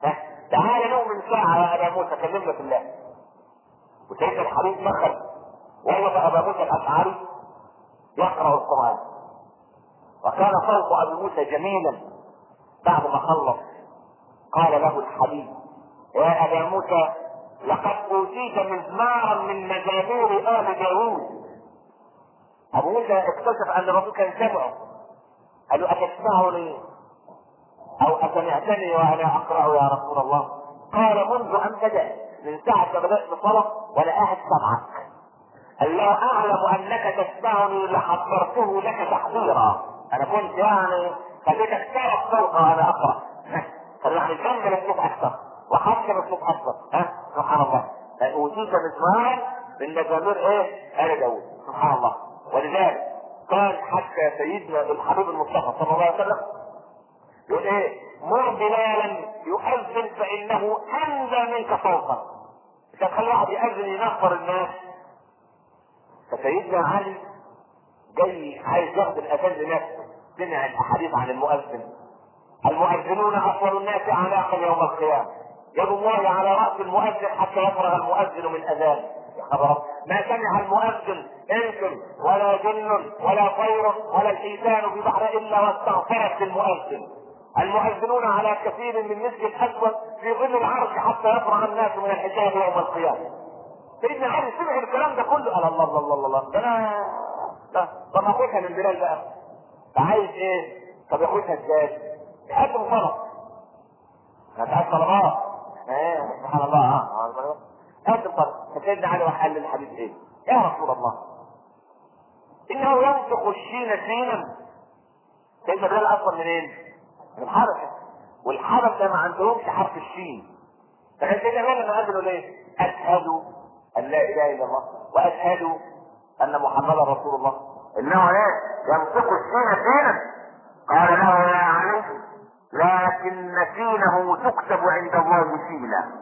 ها؟ تعال نؤمن ساعة يا أبا موسى كلمنا في الله. وسيدنا الحبيب دخل ووجد أبا موسى الأشعري يقرأ القرآن. وكان صوت أبي موسى جميلا بعد ما خلص. قال له الحبيب يا أبا موسى لقد أوتيت مزمارا من مزامير آل داوود أبو موسى اكتشف أن الرسول كان سمعه قال له أتسمعني؟ أو أسمعتني وأنا أقرأ يا رسول الله؟ قال منذ أن بدا من ساعة ما بدأت الصلاه وأنا قاعد سمعك الله أعلم أنك تسمعني لحضرته لك تحضيرا. أنا كنت يعني خليتك تعرف صوت وأنا أقرأ. [laughs] يعني جنب الصوت أكثر وحسن الصوت أكثر ها؟ سبحان الله. اوتيت مزمار من مزامير إيه؟ آل داوود سبحان الله. ولذلك قال حتى سيدنا الحبيب المصطفى صلى الله عليه وسلم يقول إيه؟ مر بلالا يؤذن فإنه انزى منك صوتا انت تخلي واحد يأذن ينفر الناس. فسيدنا علي جاي عايز ياخد الأذان لنفسه. سمع الأحاديث عن المؤذن. المؤذنون اطول الناس اعناقا يوم القيامة. يد الله على رأس المؤذن حتى يفرغ المؤذن من اذانه يا خبر. ما سمع المؤذن إنس ولا جن ولا طير ولا الحيتان في بحر إلا واستغفرت للمؤذن. المؤذنون على كثير من مسك الأسود في ظل العرش حتى يفرغ الناس من الحجاب يوم القيامة. سيدنا علي سمع الكلام ده كله. قال الله الله الله الله. ده أنا طب اخدها من بلال بقى. عايز إيه؟ طب ياخدها إزاي؟ يقدم طلب ما تعرف طلبات إيه سبحان الله. آه طلب فسيدنا علي راح قال للحبيب إيه؟ يا رسول الله. إنه ينطق الشين سينا سيدنا بلال أصلا منين؟ من الحبشه والحبشه ما عندهمش حرف الشين. فكان سيدنا بلال لما اذنوا ليه؟ أشهد أن لا إله إلا الله. وأشهد أن محمدا رسول الله. إنه لا ينطق السين سينا قال له يا علي. لكن سينه تكتب عند الله سينا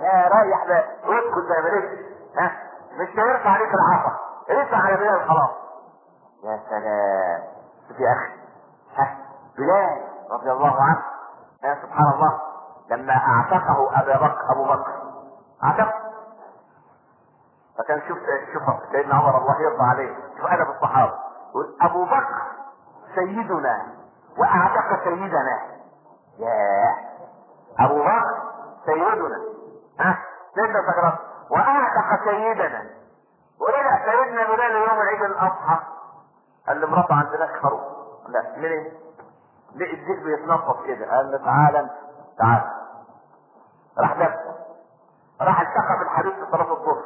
يا رايح بقى واسكت ما لسه ها؟ مش هيرفع عليك العصا ارفع على بلال خلاص يا سلام. شوف يا أخي. ها؟ بلال رضي الله عنه. يا سبحان الله. لما أعتقه أبا بكر أبو بكر. أعتقه. فكان شوف شوف سيدنا عمر الله يرضى عليه. شوف أدب الصحابة. يقول أبو بكر سيدنا. واعتق سيدنا. ياه. أبو بكر سيدنا. ها؟ سيدنا سكرات واعتق سيدنا. ورجع سيدنا بلال يوم عيد الأضحى. قال لمراته عندناش خروف لا ليه؟ ليه؟ الديك بيتنطط كده. قال له تعالى تعالى راح دب راح التقى بالحبيب في صلاه الظهر.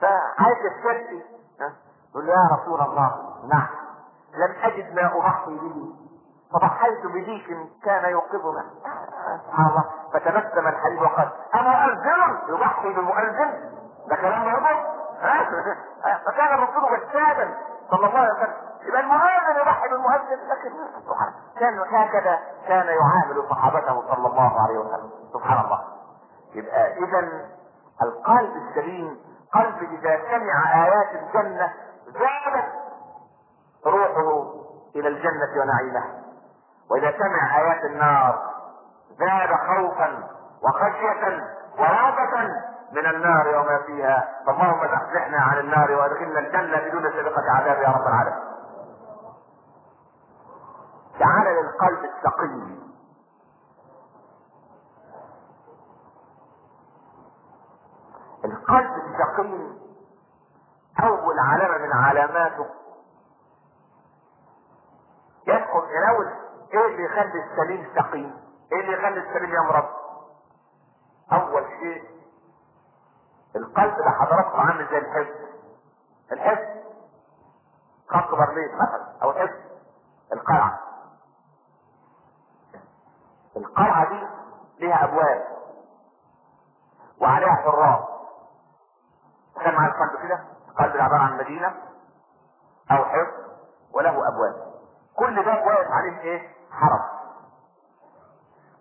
فعايز ها؟ يقول له يا رسول الله نعم. لم أجد ما اضحي به. فضحيت بديك كان يوقظنا. سبحان الله فتبسم الحبيب وقال أنا انزل يضحي بمؤذن ده كلام مربوط. [laughs] فكان الرسول وسادا صلى الله عليه وسلم. يبقى المؤذن يضحي بالمؤذن لكن كان هكذا كان يعامل صحابته صلى الله عليه وسلم. سبحان الله. يبقى إذا القلب السليم قلب إذا سمع آيات الجنة زادت روحه إلى الجنة ونعيمها. وإذا سمع آيات النار زاد خوفا وخشية ورهبة من النار وما فيها فاللهم زحزحنا عن النار وأدخلنا الجنة بدون سابقه عذاب يا رب العالمين. تعال للقلب الثقيل. القلب الثقيل أول علامة من علاماته. يدخل الأول إيه اللي يخلي السليم سقيم؟ إيه اللي يخلي السليم يمرض أول شيء القلب ده حضراتكم عامل زي الحزب الحزب خط برلين مثلا؟ أو الحزب القلعه القلعه دي ليها أبواب وعليها حراس. تخيل معايا القلب كده؟ القلب عبارة عن مدينة أو حزب وله أبواب. كل باب واقف عليه إيه؟ حرس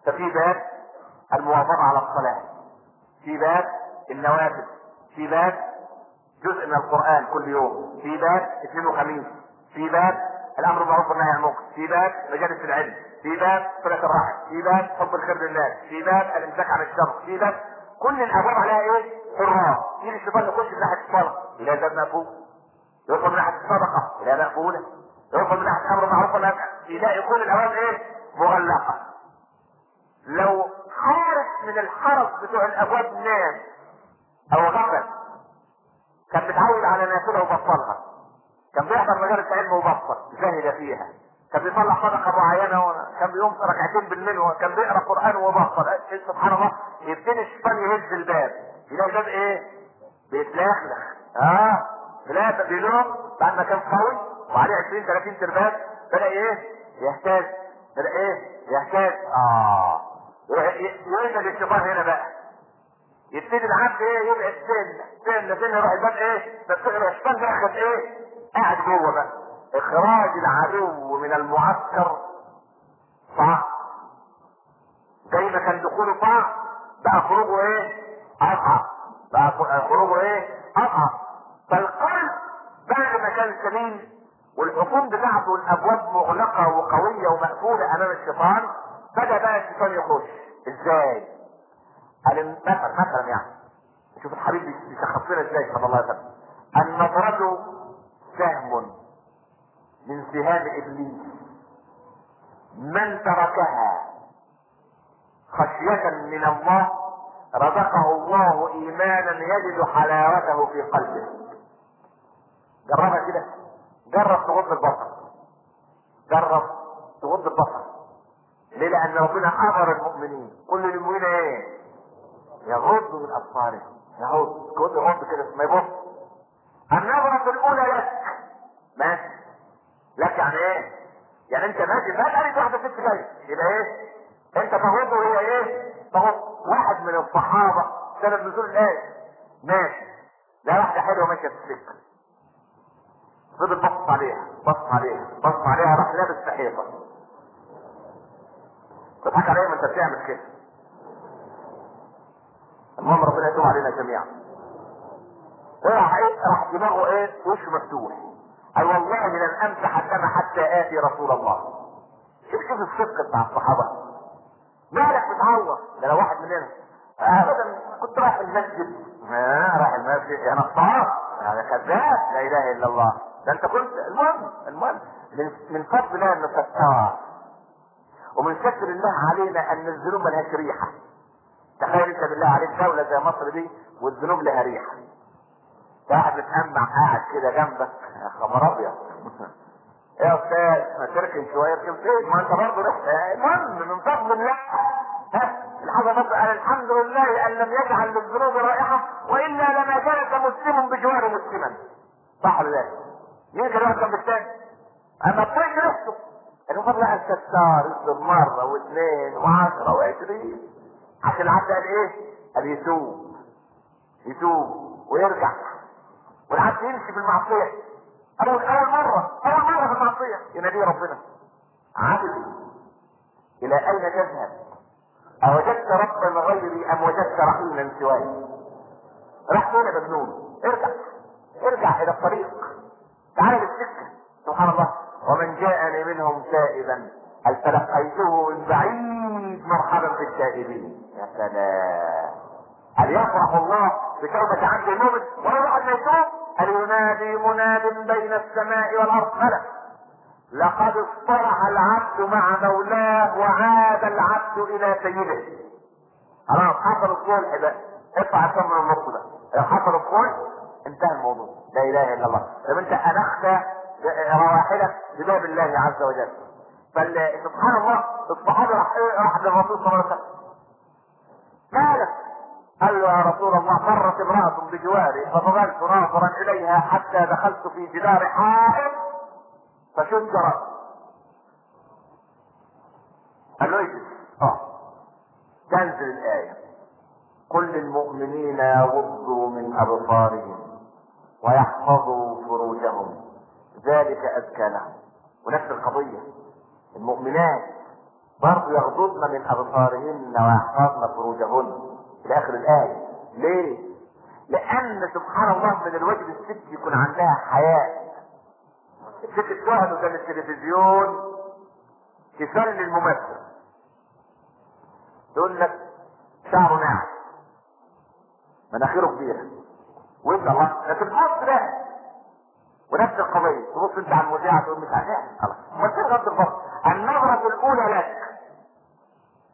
ففي باب المواظبه على الصلاة. في باب النوافل. في باب جزء من القرآن كل يوم. في باب اثنين وخميس. في باب الأمر بالمعروف والنهي عن المنكر. في باب مجالس العلم. في باب صلة الرحم في باب حب الخير للناس في باب الامساك عن الشر. في باب كل الأبواب عليها إيه؟ حراس يجي الشيطان يخش من ناحية الصلاة إلى باب مقفول يدخل من ناحية الصدقة. إلى مقفولة يدخل من ناحية الأمر بالمعروف والنهي يلاقي كل الأبواب إيه؟ مغلقة لو حارس من الحرس بتوع الأبواب نام أو غفل كان متعود على نافله وبطلها كان بيحضر مجالس علم وبطل زهد فيها. كان بيطلع صدقة معينة كان بيقوم ركعتين بالمنوى كان بيقرأ قرآن وبطل. سبحان الله. يبتدي الشيطان يهز الباب. يلاقي الباب إيه؟ بيتلخلخ. آه. لا بيلوم بعد ما كان قوي. وعليه 20 30 تربات بدأ إيه؟ يهتز بدأ إيه؟ يهتز آه. يوجد الشيطان هنا بقى. يبتدي العبد إيه؟ يبعد سنة سنة سنة يروح الباب إيه؟ الشيطان داخل إيه؟ قاعد جوه بقى. إخراج العدو من المعسكر. صعب زي ما كان دخوله صعب بقى خروجه إيه؟ اصعب بقى خروجه إيه؟ اصعب فالقلب بعد ما كان سليم والحكوم بتاعته والابواب مغلقة وقوية ومقفولة أمام الشيطان بدأ بقى الشيطان يخش. إزاي؟ قال مثلا مثلا يعني. شوف الحبيب بيشخص لنا إزاي صلى الله عليه وسلم. النظرة سهم من سهام إبليس. من تركها خشية من الله رزقه الله ايمانا يجد حلاوته في قلبه. جربها كده. جرب تغض البصر. جرب تغض البصر. ليه؟ لأن ربنا أمر المؤمنين. كل المؤمنين إيه؟ يغض من أبصارهم. يغض. كل غض كده ما يبص. النظرة الأولى لك. ماشي. لك يعني إيه؟ يعني أنت ماشي. ما قالت واحدة ست جاية يبقى إيه؟ أنت تغض وهي إيه؟ تغض. واحد من الصحابة سبب نزول الآية. ماشي. لا واحدة حلوة ماشية في السكه فضل بص عليها بص عليها بص عليها راح لابس في حيطه تضحك عليا ما انت بتعمل كده. المهم ربنا يتوب علينا جميعا. راح إيه؟ راح دماغه إيه؟ وشه مفتوح. اي والله لن امسح الدم حتى اتي رسول الله. شوف شوف الصدق بتاع الصحابة. مالك متعور ده لو واحد مننا. ابدا كنت رايح المسجد. آه رايح المسجد. يا نصار هذا كذاب. لا إله إلا الله. ده انت كنت المهم المهم. من من فضل الله انه ستار ومن ستر الله علينا ان الذنوب ملهاش ريحه تخيل انت بالله عليك دولة زي مصر دي والذنوب لها ريحة. واحد متأمع قاعد كده جنبك. يا خبر أبيض. إيه يا أستاذ ما تركن شوية يركن فين ما أنت برضه ريحة. المهم من فضل الله. ها الحاجة بس قال الحمد لله أن لم يجعل للذنوب رائحة وإلا لما جلس مسلم بجوار مسلما. صح ولا واحد جنب الثاني؟ أما تطيش نفسه فضل الله الستار يصبر مرة واثنين وعشرة وعشرين عشان العبد قال إيه؟ قال يتوب يتوب ويرجع والعبد يمشي في المعصية أول أول مرة أول مرة في المعصية يناديه ربنا عبدي إلى أين تذهب؟ أوجدت ربا غيري أم وجدت رحيما سواي؟ راح فين يا مجنون؟ ارجع ارجع إلى الطريق تعال للسكة سبحان الله. ومن جاءني منهم تائبا هل تلقيته من بعيد مرحبا بالتائبين؟ يا سلام. هل يفرح الله بتوبة عبد المؤمن؟ ولا ما يتوب هل ينادي مناد بين السماء والأرض؟ ملك لقد اصطلح العبد مع مولاه وعاد العبد إلى سيده. خلاص حصل الصلح ده اطلع الثمن من النص ده. حصل الصلح انتهى الموضوع. لا إله إلا الله. طب أنت أنخت رواحلك بباب الله عز وجل. بل سبحان الله الصحابة راح راح للرسول صلى الله عليه وسلم. مالك؟ قال له يا رسول الله مرت امرأة بجواري فظللت ناظرا إليها حتى دخلت في جدار حائط رأسي قال له اجلس آه. تنزل الآية. قل للمؤمنين يغضوا من أبصارهم. ويحفظوا فروجهم. ذلك أزكى لهم. ونفس القضية. المؤمنات برضه يغضضن من أبصارهن ويحفظن فروجهن. في اخر الآية. ليه؟ لأن سبحان الله من الواجب الست يكون عندها حياء الست تقعد قدام التلفزيون تسلي الممثل تقول لك شعره ناعم. مناخيره كبيرة. وانت الله. لكن تبص ده ونفس القضية. تبص انت على المذيعة تقول مش عارف خلاص. ما تغض البصر النظرة الأولى لك.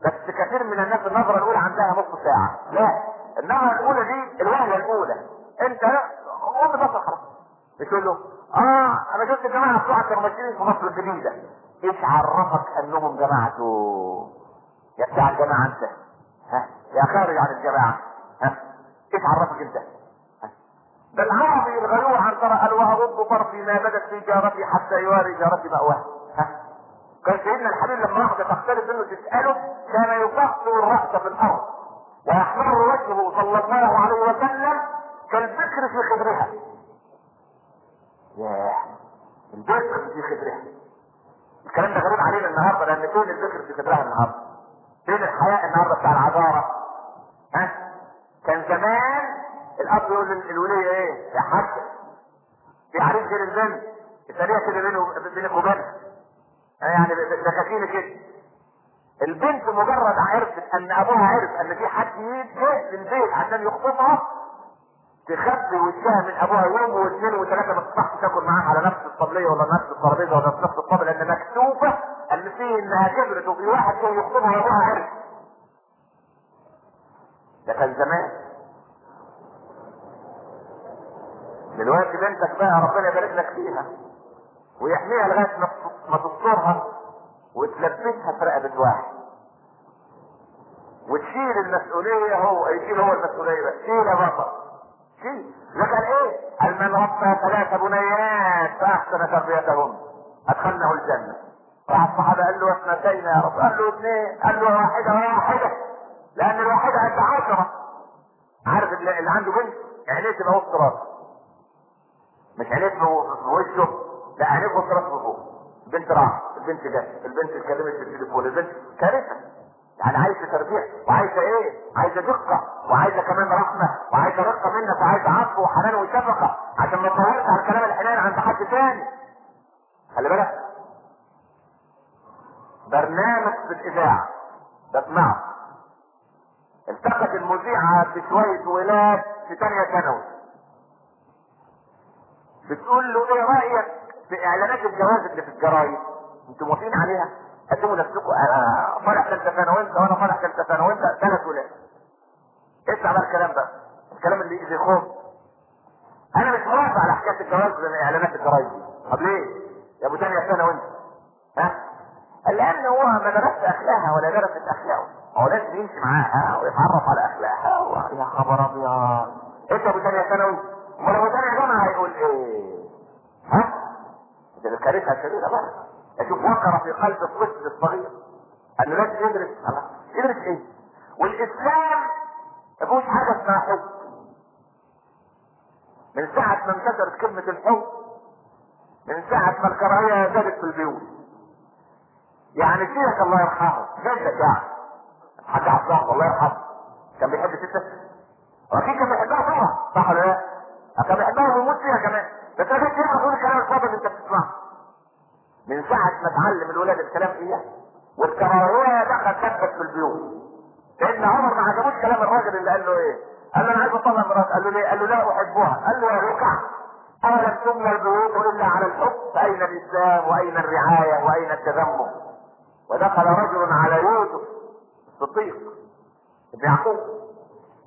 بس كثير من الناس النظرة الأولى عندها نص ساعة. لا. النظرة الأولى دي الوهلة الأولى. لا. قوم بصر خلاص. بتقول له آه أنا شفت الجماعه بتوع كانوا ماشيين في مصر الجديده إيش عرفك أنهم جماعته يا بتاع الجماعة أنت. ها؟ يا خارج عن الجماعة. ها؟ إيش عرفك أنت؟ ده العربي الغيور عن ترى قال واغض طرفي ما بدت في جارتي حتى يواري جارتي مأواه. كان سيدنا الحبيب لما واحدة تختلف انه تسأله كان يقصر الرأس في الأرض. ويحمر وجهه صلى الله عليه وسلم كالبكر في خدرها. ياه البكر في خدرها. الكلام ده غريب علينا النهارده لأن فين البكر في خدرها النهارده؟ فين الحياء النهارده بتاع العذارة؟ ها؟ كان زمان الأب يقول للوليه إيه؟ يا حاج. في عريس غير البنت الثانية كده بينه بينك وبينها. يعني؟ دكاكين كده. البنت مجرد عرفت إن أبوها عرف إن في حد يجي للبيت عشان يخطبها تخبي وشها من أبوها يوم واثنين وثلاثة ما تصحش تاكل معاها على نفس الطبلية ولا نفس الترابيزة ولا في نفس الطبل لأن مكتوبة إن فيه إنها كبرت وفي واحد جاي يخطبها وأبوها عرف. ده كان زمان. دلوقتي بنتك بقى ربنا يبارك لك فيها. ويحميها لغاية ما تسترها وتلبسها في رقبة واحد. وتشيل المسؤولية هو يشيل هو المسؤولية بقى شيل يا بطل شيل. لكن إيه؟ قال من ربى ثلاث بنيات فأحسن احسن تربيتهن ادخلنه الجنة. واحد الصحابه قال له اثنتين يا رب. قال له اثنين. قال له واحدة واحدة. لأن الواحدة قد عشرة. عارف اللي عنده بنت؟ عينيه تبقى وسط راسه. مش عينيه في وشه لا عينيه في راسه. فوق البنت راحت البنت جت البنت اتكلمت في التليفون البنت كارثة. يعني عايزه تربيع وعايزه إيه؟ عايزة دقة وعايزة كمان رحمة وعايزة رقه منك وعايزة عطف وحنان وشفقة عشان ما تطولش على الكلام الحنان عند حد تاني. خلي بالك. برنامج في الاذاعه بسمعه. التقت المذيعة بشوية ولاد في ثانية ثانوي. بتقول له إيه رأيك في إعلانات الجواز اللي في الجرايد؟ أنتوا موافقين عليها؟ قدموا نفسكم أنا فرح ثالثه ثانوي وانت وأنا فرح ثالثه ثانوي وانت ثلاث ولاد. اسمع بقى الكلام ده الكلام اللي يجي خوف. أنا مش موافق على حكاية الجواز من إعلانات الجرايد دي. طب ليه؟ يا أبو ثانية ثانوي وأنت. ها؟ قال لأن هو ما درسش أخلاقها ولا درست أخلاقه. هو لازم يمشي معاها ويتعرف على أخلاقها. يا خبر أبيض. انت أبو ثانية ثانوي ابو ثانية جامعه هيقول إيه؟ ها؟ ده الكارثة الشديدة بقى. أشوف وقر في قلب الطفل الصغير. انه لازم يدرس الله يدرس إيه؟ والإسلام ما حاجة اسمها حب من ساعة ما انتشرت كلمة الحب من ساعة ما الكراهيه زادت في البيوت. يعني سيدك الله يرحمه. جدك يعني حاج عبد الله الله يرحمه. كان بيحب ستة. وأكيد كان بيحبها طبعا. صح ولا لا؟ كان ويموت فيها كمان. بس كانش يعرف يقول الكلام اللي انت بتسمعه من ساعة ما اتعلم الولاد الكلام إيه والكراهية دخل دبت في البيوت. لأن عمر ما عجبوش كلام الراجل اللي قال له إيه؟ قال له أنا عايز أطلع مراتي قال له ليه؟ قال له لا أحبها. قال له يا ركع. اولم تبنى البيوت إلا على الحب. فاين الإسلام؟ وأين الرعاية؟ وأين التذمم ودخل رجل على يوسف الصديق ابن يعقوب.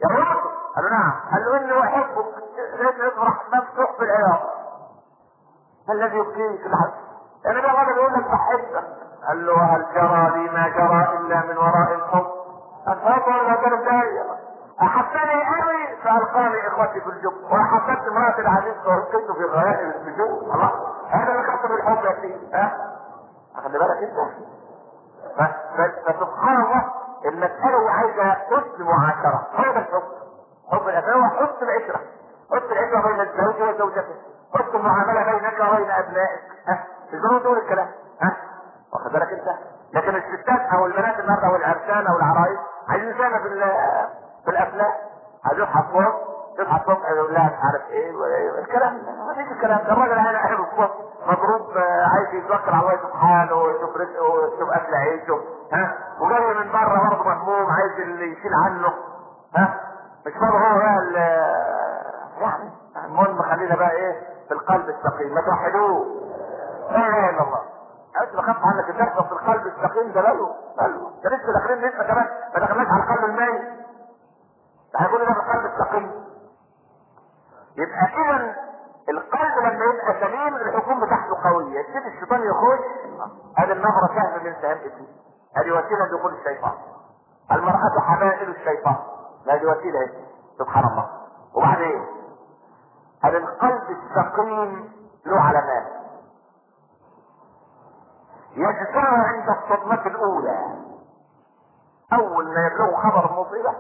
يا يوسف قال له نعم. قال له اني احبك لازم يفرح مفتوح في العياط ما الذي يبكيك الحب يعني ده الراجل يقول لك بحبك قال له هل جرى لي ما جرى إلا من وراء الحب؟ الحب ولا كان دايما أحبني قوي فألقاني إخوتي في الجب. وأحببت امراه العزيز فالقيته في غيائب السجود الله. هذا اللي خاطر الحب يا سيدي ها؟ خلي بالك أنت. فسبحان الله المسألة عايزة حسن معاشرة. هو ده الحب. حب هو حسن العشرة. حسن العشرة بين الزوج وزوجته. حسن المعاملة بينك وبين أبنائك. ها؟ ضروري تقول الكلام. ها؟ واخد بالك أنت؟ لكن الستات أو البنات النهارده أو العرسان أو العرايس عايزين زي في في الأفلام عايزين يضحكوا تصحى الصبح يقول لها مش عارف إيه الكلام ما فيش الكلام. ده الراجل هنا قاعد الصبح مضروب عايز يتذكر على الله سبحانه ويشوف رزقه ويشوف أكل عيشه. ها؟ وجاي من بره برضه مهموم عايز اللي يشيل عنه. ها؟ مش فاضي هو بقى يعني المهم خلينا بقى إيه في القلب السقيم. ما توحدوه لا إله إلا الله. أنت بخاف عنك الدرس في القلب السقيم ده بلو ده لسه داخلين لسه كمان. ما دخلناش على القلب الميت. هيقول ده في القلب السقيم. يبقى اذا القلب لما يبقى سليم الحكم بتاعته قوية. يبتدي الشيطان يخش. هذه النظره سهم من سهام ابليس هذه وسيله دخول الشيطان. المرأة حمائل الشيطان. هذه وسيلة إيه سبحان الله. وبعدين هذا القلب السقيم له علامات. يجزعه عند الصدمة الأولى. أول ما يبلغه خبر مصيبة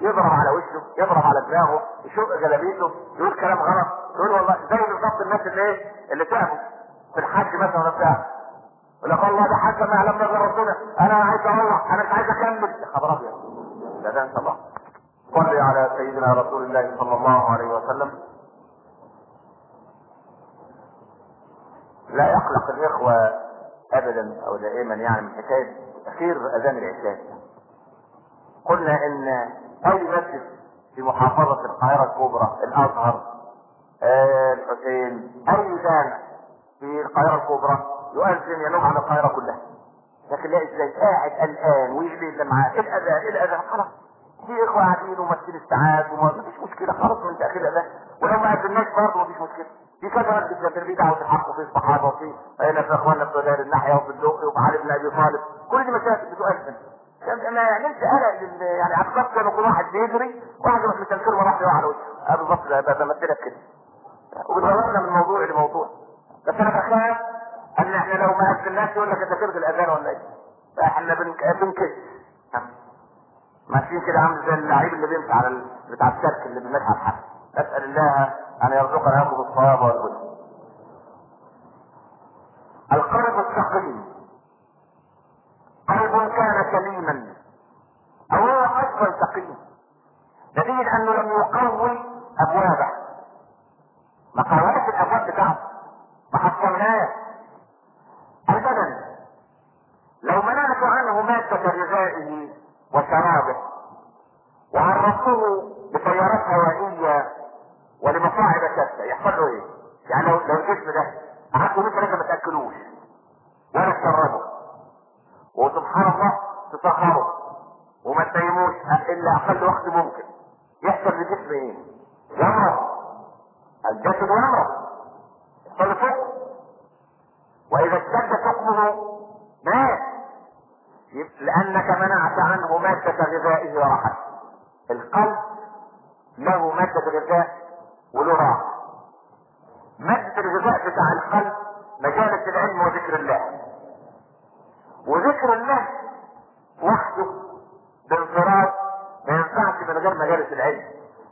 يضرب على وشه يضرب على دماغه يشق جلابيته يقول كلام غلط يقول والله زي بالظبط الناس اللي إيه؟ اللي تعبوا. في الحج مثلا بتاع يقول لك والله ده حاجة ما يعلم ربنا أنا عايز أروح أنا مش عايز أكمل. يا خبر أبيض. ده ده ان شاء الله. صلي على سيدنا رسول الله صلى الله عليه وسلم. لا يقلق الإخوة ابدا أو دائما يعني من حكاية تاخير أذان العشاء. قلنا إن أي مسجد في محافظة القاهرة الكبرى الأزهر آه الحسين أي جامع في القاهرة الكبرى يؤذن ينوب على القاهرة كلها. لكن لا إزاي قاعد قلقان ويجري معاه الأذان؟ الأذان؟ خلاص. في اخوة قاعدين وماسكين الساعات وما فيش مشكلة خلاص من تأخير الاذان ولو ما اذناش برضه مفيش مشكلة. في كذا في دعوة الحق وفي الصحابة وفي هنا في إخواننا في دار الناحية وفي الدقي وفي علي بن أبي طالب. كل دي مساجد بتؤذن ما يعملش قلق يعني عبقات كانوا كل واحد بيجري واحد يروح متنكر وراح يقع على وشه. بالظبط بمثلك كده. وبتغيرنا من موضوع لموضوع بس أنا بخاف إن إحنا لو ما اذناش يقول لك أنت تلغي الأذان ولا إيه؟ فاحنا بنك- بنكش ماشيين كده عامل زي اللعيب اللي بيمشي على. بتاع السلك اللي بيمشي على الحبل نسال الله أن يرزقنا اياكم الصواب والهدى. القلب السقيم. قلب كان سليما. أو هو أصلا سقيم. نتيجة أنه لم يقوي أبوابه. ما قويش الأبواب بتاعته ما حصلناش البدن. لو منعت عنه مادة غذائه وشرابه وعرضته لتيارات هوائية ولمصاعب شتى. يحصل له إيه؟ يعني لو لو الجسم ده قعدت يومين ثلاثة ما تأكلوش. ولا تشربه وسبحان الله تسخره وما تنيموش إلا أقل وقت ممكن. يحصل للجسم إيه؟ يمرض. الجسد يمرض. يحصل له وإذا اشتد حكمه لأنك منعت عنه مادة غذائه وراحته القلب له مادة غذاء وله راحة. مادة الغذاء بتاع القلب مجالس العلم وذكر الله. وذكر الله وحده بانفراد ما ينفعش من غير مجالس العلم.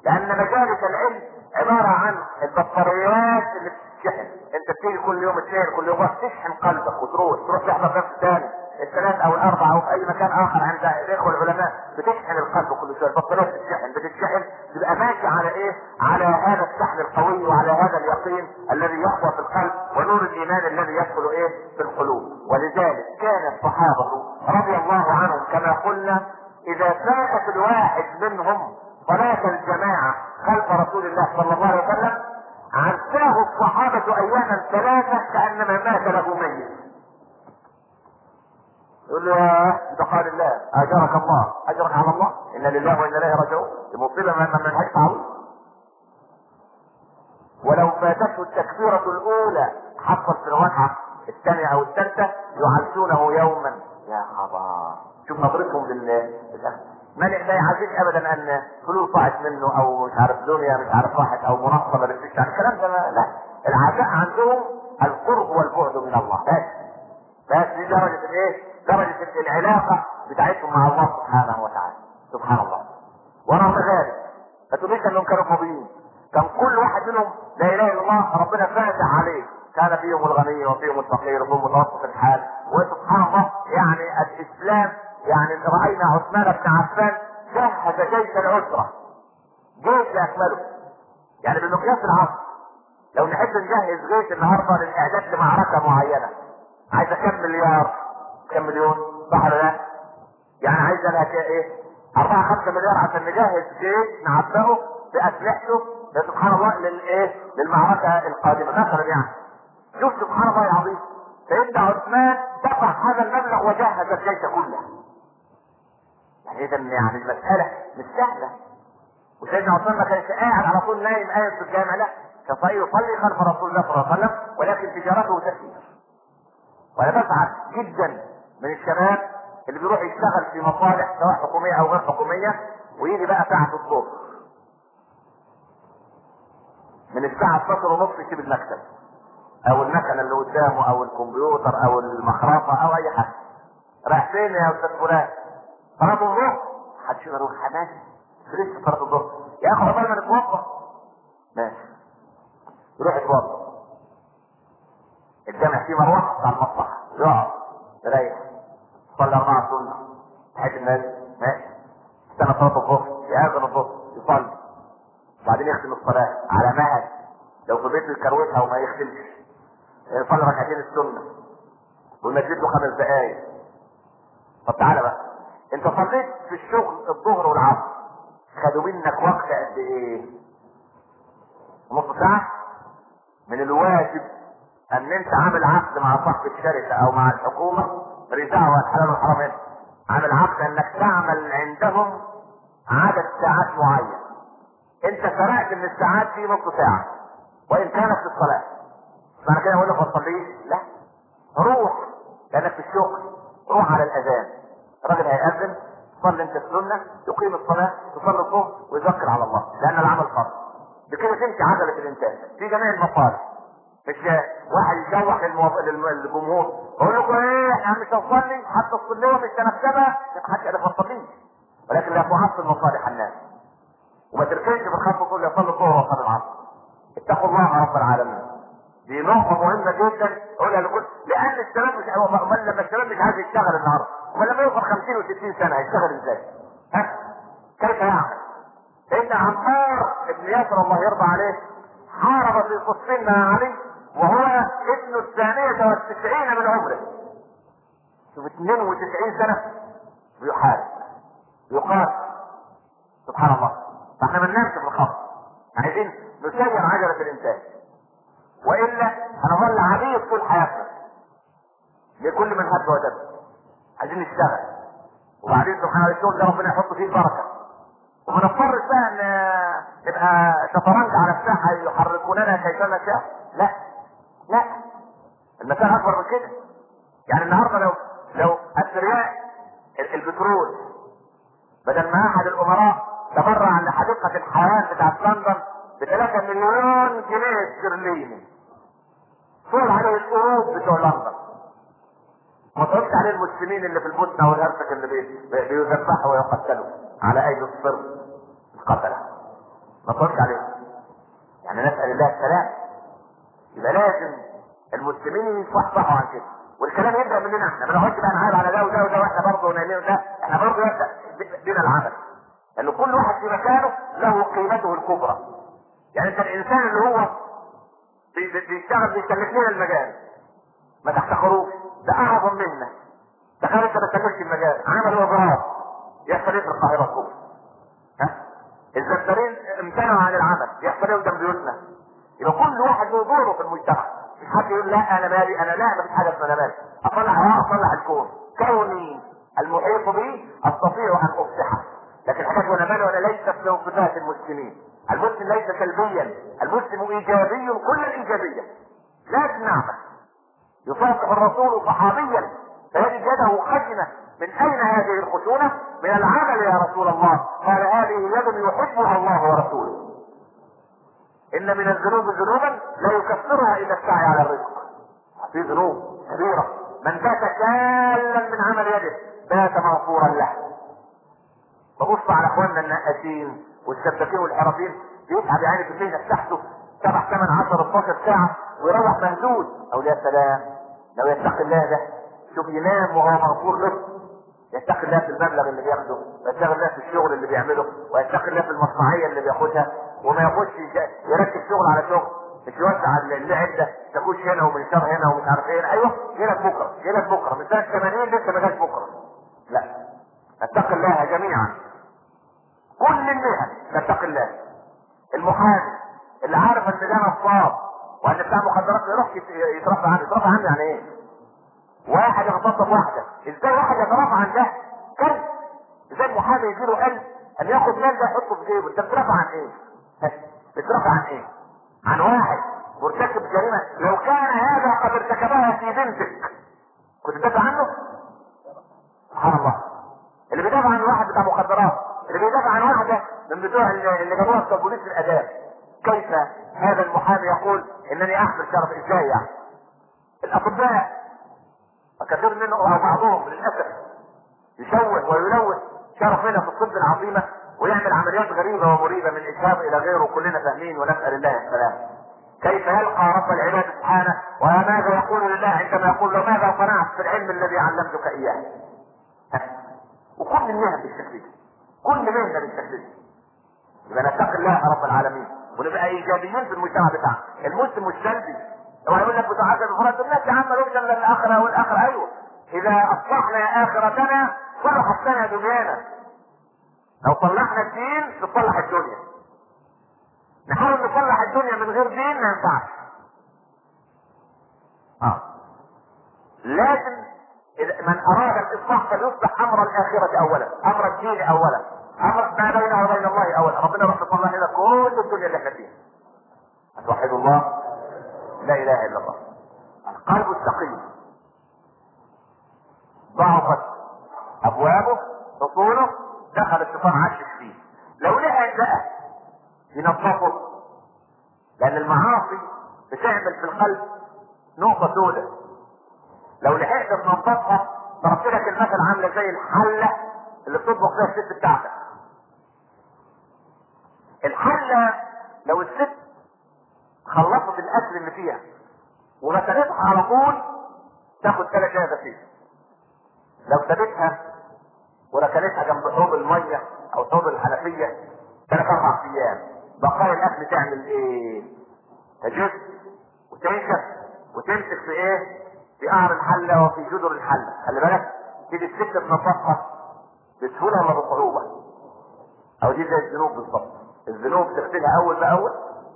لأن مجالس العلم عبارة عن البطاريات اللي بتتشحن انت بتيجي كل يوم اثنين كل يوم تشحن قلبك وتروح تروح تحضر درس ثاني الثلاث أو الاربع أو في أي مكان آخر عند الاخوه العلماء بتشحن القلب كل شوية البطاريات بتتشحن بتتشحن تبقى ماشي على إيه؟ على هذا الشحن القوي وعلى هذا اليقين الذي يقوى في القلب ونور الإيمان الذي يدخل إيه؟ في القلوب ولذلك كان الصحابه رضي الله عنهم كما قلنا اذا فاتت الواحد منهم صلاة الجماعة خلف رسول الله صلى الله عليه وسلم عزاه الصحابة اياما ثلاثة كانما مات له ميت يقول له يا بقال الله. أجرك الله. اجرك على الله. إن لله وأنا إليه راجعون. دي مصيبه ما لهاش تعويض ولو فاتته التكبيرة الأولى حصل في الركعة الثانية أو الثالثة يعزونه يوما. يا خبر. شوف نظرتهم لل للأهل. ما لا يعزيك أبدا أن فلوس ضاعت منه أو مش عارف دنيا مش عارف راحت منصبة ما بتفيش عن الكلام ده لا. العزاء عندهم القرب والبعد من الله. بس بس دي درجة الايه؟ درجة العلاقة بتاعتهم مع الله سبحانه وتعالى. سبحان الله. ورغم ذلك ما تقوليش انهم كانوا فاضيين كان كل واحد منهم لا إله إلا الله ربنا فاتح عليه. كان فيهم الغني وفيهم الفقير وفيهم متوسط الحال. وسبحان الله يعني الإسلام يعني رأينا عثمان بن عفان جهز جيش العسرة. جيش لاكمله يعني بمقياس العصر. لو نحب نجهز جيش النهارده للإعداد لمعركة معينة. عايزه كم مليار؟ كم مليون؟ صح ولا لا؟ يعني عايزه لها إيه؟ 4 5 مليار عشان نجهز جيش نعبئه بأسلحته سبحان الله للايه؟ للمعركة القادمة. مثلا يعني. شوف سبحان الله العظيم. سيدنا عثمان دفع هذا المبلغ وجهز الجيش كله. يعني اذا يعني المسألة مش سهلة. وسيدنا عثمان ما كانش قاعد على طول نايم قاعد في الجامع لا كان يصلي خلف رسول الله صلى الله عليه وسلم ولكن تجارته تسير وأنا بسعد جدا من الشباب اللي بيروح يشتغل في مصالح سواء حكومية أو غير حكومية ويجي بقى ساعة الظهر. من الساعة 12 ونص يسيب المكتب أو المكنة اللي قدامه أو الكمبيوتر أو المخرطة أو أي حاجة. رايح فين يا أستاذ فلان؟ صلاه الظهر؟ محدش يقدر يروح ماشي لسه صلاه الظهر. يا أخي عقبال ما نتوضا ماشي. يروح يتوضا الجامع فيه مروحه بتاع المصلحه يقعد يريح صلى أربعة سنة تحت الناس ماشي. استنى صلاة الظهر. يأذن الظهر. يصلي. بعدين يختم الصلاة. على مهل. لو في بيته يكروتها وما يختمش. يصلي ركعتين السنة. والمسجد له خمس دقايق. طب تعالى بقى. انت صليت في الشغل الظهر والعصر. خدوا منك وقت قد إيه؟ نص ساعة؟ من الواجب أن أنت عامل عقد مع صاحب الشركة أو مع الحكومة رزاع والحلال والحرام. عامل عقد أنك تعمل عندهم عدد ساعات معين. أنت سرقت من الساعات دي نص ساعة وإن كانت في الصلاة. معنى كده أقول لك ما تصليش لا. روح لأنك في الشغل. روح على الأذان. الراجل هيأذن صلي أنت السنة يقيم الصلاة تصلي الظهر ويذكر على الله لأن العمل فرض. بكده تمشي عجلة الانتاج في جميع المصالح. واحد يشوح للجمهور أقول لكم إيه إحنا مش هنصلي حتى الصلوه مش هنكتبها حدش قال تصليش ولكن لا تعصب مصالح الناس. وما تركنش في الخط وتقول لي صلي الظهر وصلي العصر. اتقوا الله رب العالمين. دي نقطة مهمة جدا. اقولها لكل لأن الشباب مش هو امال لما الشباب مش عايز يشتغل النهارده. امال لما يوصل 50 و60 سنة هيشتغل إزاي؟ ها؟ كيف يعمل؟ إن عمار بن ياسر الله يرضى عليه حارب في صفين مع علي. وهو ابن الثانية والتسعين من عمره. شوف 92 سنة بيحارب يقاتل سبحان الله فاحنا ما ننامش في الخط. عايزين نسير عجلة الإنتاج وإلا هنظل عبيد طول حياتنا. لكل من هب ودب عايزين نشتغل. وبعدين سبحان الله الشغل ده ربنا يحط فيه البركة. وما نضطرش بقى ان نبقى شطرنج على الساحة يحركوننا كيفما شاء لا. لا. المسألة أكبر من كده. يعني النهارده لو لو اثرياء ال- البترول بدل ما أحد الأمراء تبرع لحديقة الحيوان بتاعت لندن ب 3 مليون جنيه استرليني. صور عليه القروض بتوع لندن. ما تقولش عليه المسلمين اللي في البوسنة والهرسك اللي بي- بي- بيذبحوا ويقتلوا على ايدي الصرب القتلة. ما تقولش عليه. يعني نسأل الله السلام يبقى لازم المسلمين يصحصحوا عن كده. والكلام يبدأ مننا إحنا. ما نقعدش بقى نعايب على ده وده وده وإحنا برضه نايمين ده. إحنا برضه يبدا بنا العمل. لأن كل واحد في مكانه له قيمته الكبرى. يعني انت الإنسان اللي هو بي- بي- بيشتغل بيسلك لنا المجال. ما تحتقروش. ده أعظم منا تخيل انت ما تسلكش المجال. عمل وزارات يحصل إيه في القاهره الكبرى ها؟ الزبالين امتنعوا عن العمل. يحصل إيه قدام بيوتنا يبقى كل واحد له دوره في المجتمع. مش حد يقول لا أنا مالي أنا لا مفيش حاجة اسمها أنا مالي. أصلح آه أصلح الكون. كوني المحيط بي أستطيع أن اصلحه لكن حاجات وأنا مالي وأنا ليست من صفات المسلمين. المسلم ليس سلبيا. المسلم إيجابي كل الإيجابية. لازم نعمل يصافح الرسول صحابيا. فيجد يده خشنة. من أين هذه الخشونة؟ من العمل يا رسول الله. قال هذه يد يحبها الله ورسوله. إن من الذنوب ذنوبا لا يكفرها إلا السعي على الرزق. في ذنوب كبيرة. من بات كالا من عمل يده بات مغفورا له. ببص على إخواننا النقاشين والسباكين والحرفيين بيتعب يعني في المهنه بتاعته سبع ثمان عشر 12 ساعة ويروح مهزوز. أو يا سلام لو يتقي الله ده شوف ينام وهو مغفور له. يتقي الله في المبلغ اللي بياخده ويتقي الله في الشغل اللي بيعمله ويتقي الله في المصنعية اللي بياخدها وما ياخدش يركب شغل على شغل مش يوزع اللعب ده تكوش هنا ومنشار هنا ومش عارف إيه أيوه هنا بكرة هنا بكرة من سنة 80 لسه ما جاش بكرة. لا اتقي الله جميعا. كل المهن تتقي الله. المحامي اللي عارف ان ده نصاب وان بتاع مخدرات يروح يت- يترفع عنه. يترفع عنه يعني إيه؟ واحد يغتصب واحدة. إزاي واحد يترفع عن ده؟ كلب. إزاي المحامي يجيله قلب ان ياخد مال ده يحطه في جيبه؟ انت بترفع عن إيه؟ بترفع عن إيه؟ عن واحد مرتكب جريمة. لو كان هذا قد ارتكبها في بنتك. كنت تدافع عنه؟ سبحان الله. اللي بيدافع عن واحد بتاع مخدرات. اللي بيدافع عن واحدة من بتوع اللي جابوها بتوع بوليس الأداب. كيف هذا المحامي يقول إنني أحمل شرف إزاي يعني؟ الأطباء وكثير منهم أو بعضهم للأسف. يشوه ويلوث شرفنا في الطب العظيمة ويعمل عمليات غريبة ومريبة من اسهاب إلى غيره. كلنا فاهمين ونسأل الله السلام كيف يلقى رب العباد سبحانه؟ وماذا يقول لله عندما يقول له ماذا صنعت في العلم الذي علمتك إياه؟ وكل المهن بالشكل ده كل مهنة بالشكل ده يبقى نتقي الله رب العالمين. ونبقى إيجابيين في المجتمع بتاعنا. المسلم مش سلبي هو يقول لك عدد الفرد الناس يا عم نوصل للاخره والآخرة. أيوه. إذا أصلحنا آخرتنا صلحت لنا دنيانا. لو صلحنا الدين تصلح الدنيا. نحاول نصلح الدنيا من غير دين ما ينفعش. آه. لازم من أراد الإصلاح فليصلح أمر الآخرة اولا أمر الدين اولا أمر ما بينه وبين الله اولا. ربنا رب الله لنا كل الدنيا اللي إحنا فيها. توحد الله؟ لا إله إلا الله. القلب السقيم ضعفت أبوابه اصوله دخل الشيطان عشش فيه. لو لقى بقى ينظفه لأن المعاصي بتعمل في القلب نقطة سوداء. لو لحقت تنظفها ضربت لك المثل عاملة زي الحلة اللي بتطبخ فيها الست بتاعتك. الحلة لو الست خلصت الاكل اللي فيها وغسلتها على طول تاخد ثلاث أيام غسيل لو سابتها وركنتها جنب حوض المية أو حوض الحنفيه ثلاث أربع أيام بقايا الأكل تعمل إيه؟ تجس وتنشف وتمسك في إيه؟ في قعر الحلة وفي جدر الحلة خلي بالك تيجي الست تنظفها بسهولة ولا بصعوبه؟ أو دي زي الذنوب بالظبط الذنوب تغسلها أول بأول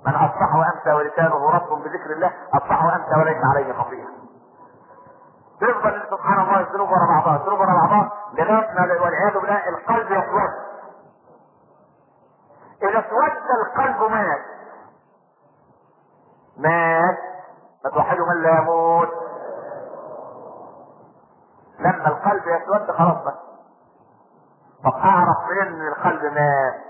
من اصبح وأمسى ولسانه رطب بذكر الله اصبح وأمسى وليس عليه خطيئة. تفضل سبحان الله الذنوب ورا بعضها. الذنوب ورا بعضها لغايه ما والعياذ بالله القلب يسود. إذا اسود القلب مات. مات. فتوحد من لا يموت. لما القلب يسود خلاص بس طب اعرف منين ان القلب مات.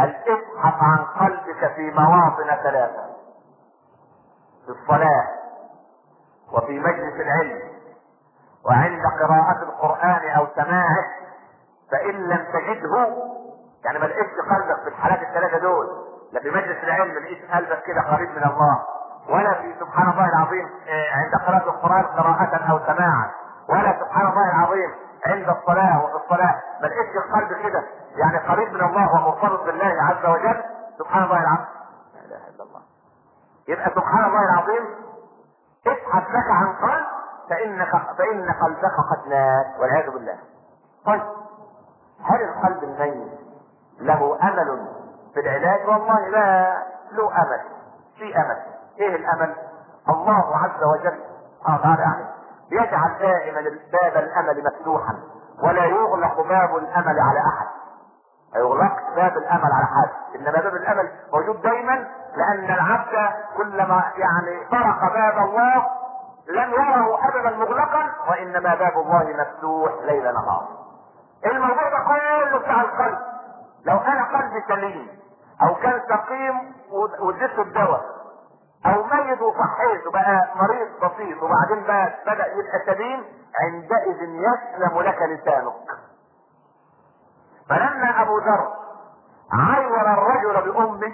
قال ابحث عن قلبك في مواطن ثلاثة. في الصلاة وفي مجلس العلم. وعند قراءة القرآن أو سماعه فإن لم تجده يعني ما لقيتش قلبك في الحالات الثلاثة دول لا في مجلس العلم لقيت قلبك كده قريب من الله ولا في سبحان الله العظيم عند قراءة القرآن قراءة أو سماعا ولا سبحان الله العظيم عند الصلاة وفي الصلاة. ما لقيتش القلب كده. يعني قريب من الله ومرتبط بالله عز وجل. سبحان الله العظيم. لا إله إلا الله. يبقى سبحان الله العظيم. ابحث لك عن قلب فإنك فإن قلبك قد مات والعياذ بالله. طيب. هل القلب الميت له أمل في العلاج؟ والله لا. له أمل. في أمل. إيه الأمل؟ الله عز وجل. سبحانه وتعالى يعني يجعل دائما باب الأمل مفتوحا ولا يغلق باب الأمل على أحد. ما يغلقش باب الأمل على حد، إنما باب الأمل موجود دايما لأن العبد كلما يعني طرق باب الله لم يره أبدا مغلقا وإنما باب الله مفتوح ليل نهار. الموضوع ده كله بتاع القلب. لو أنا قلبي سليم أو كان سقيم واديته الدواء أو ميت وصحيت وبقى مريض بسيط وبعدين بقى بدأ يبقى سليم عندئذ يسلم لك لسانك. فلما أبو ذر عير الرجل بأمه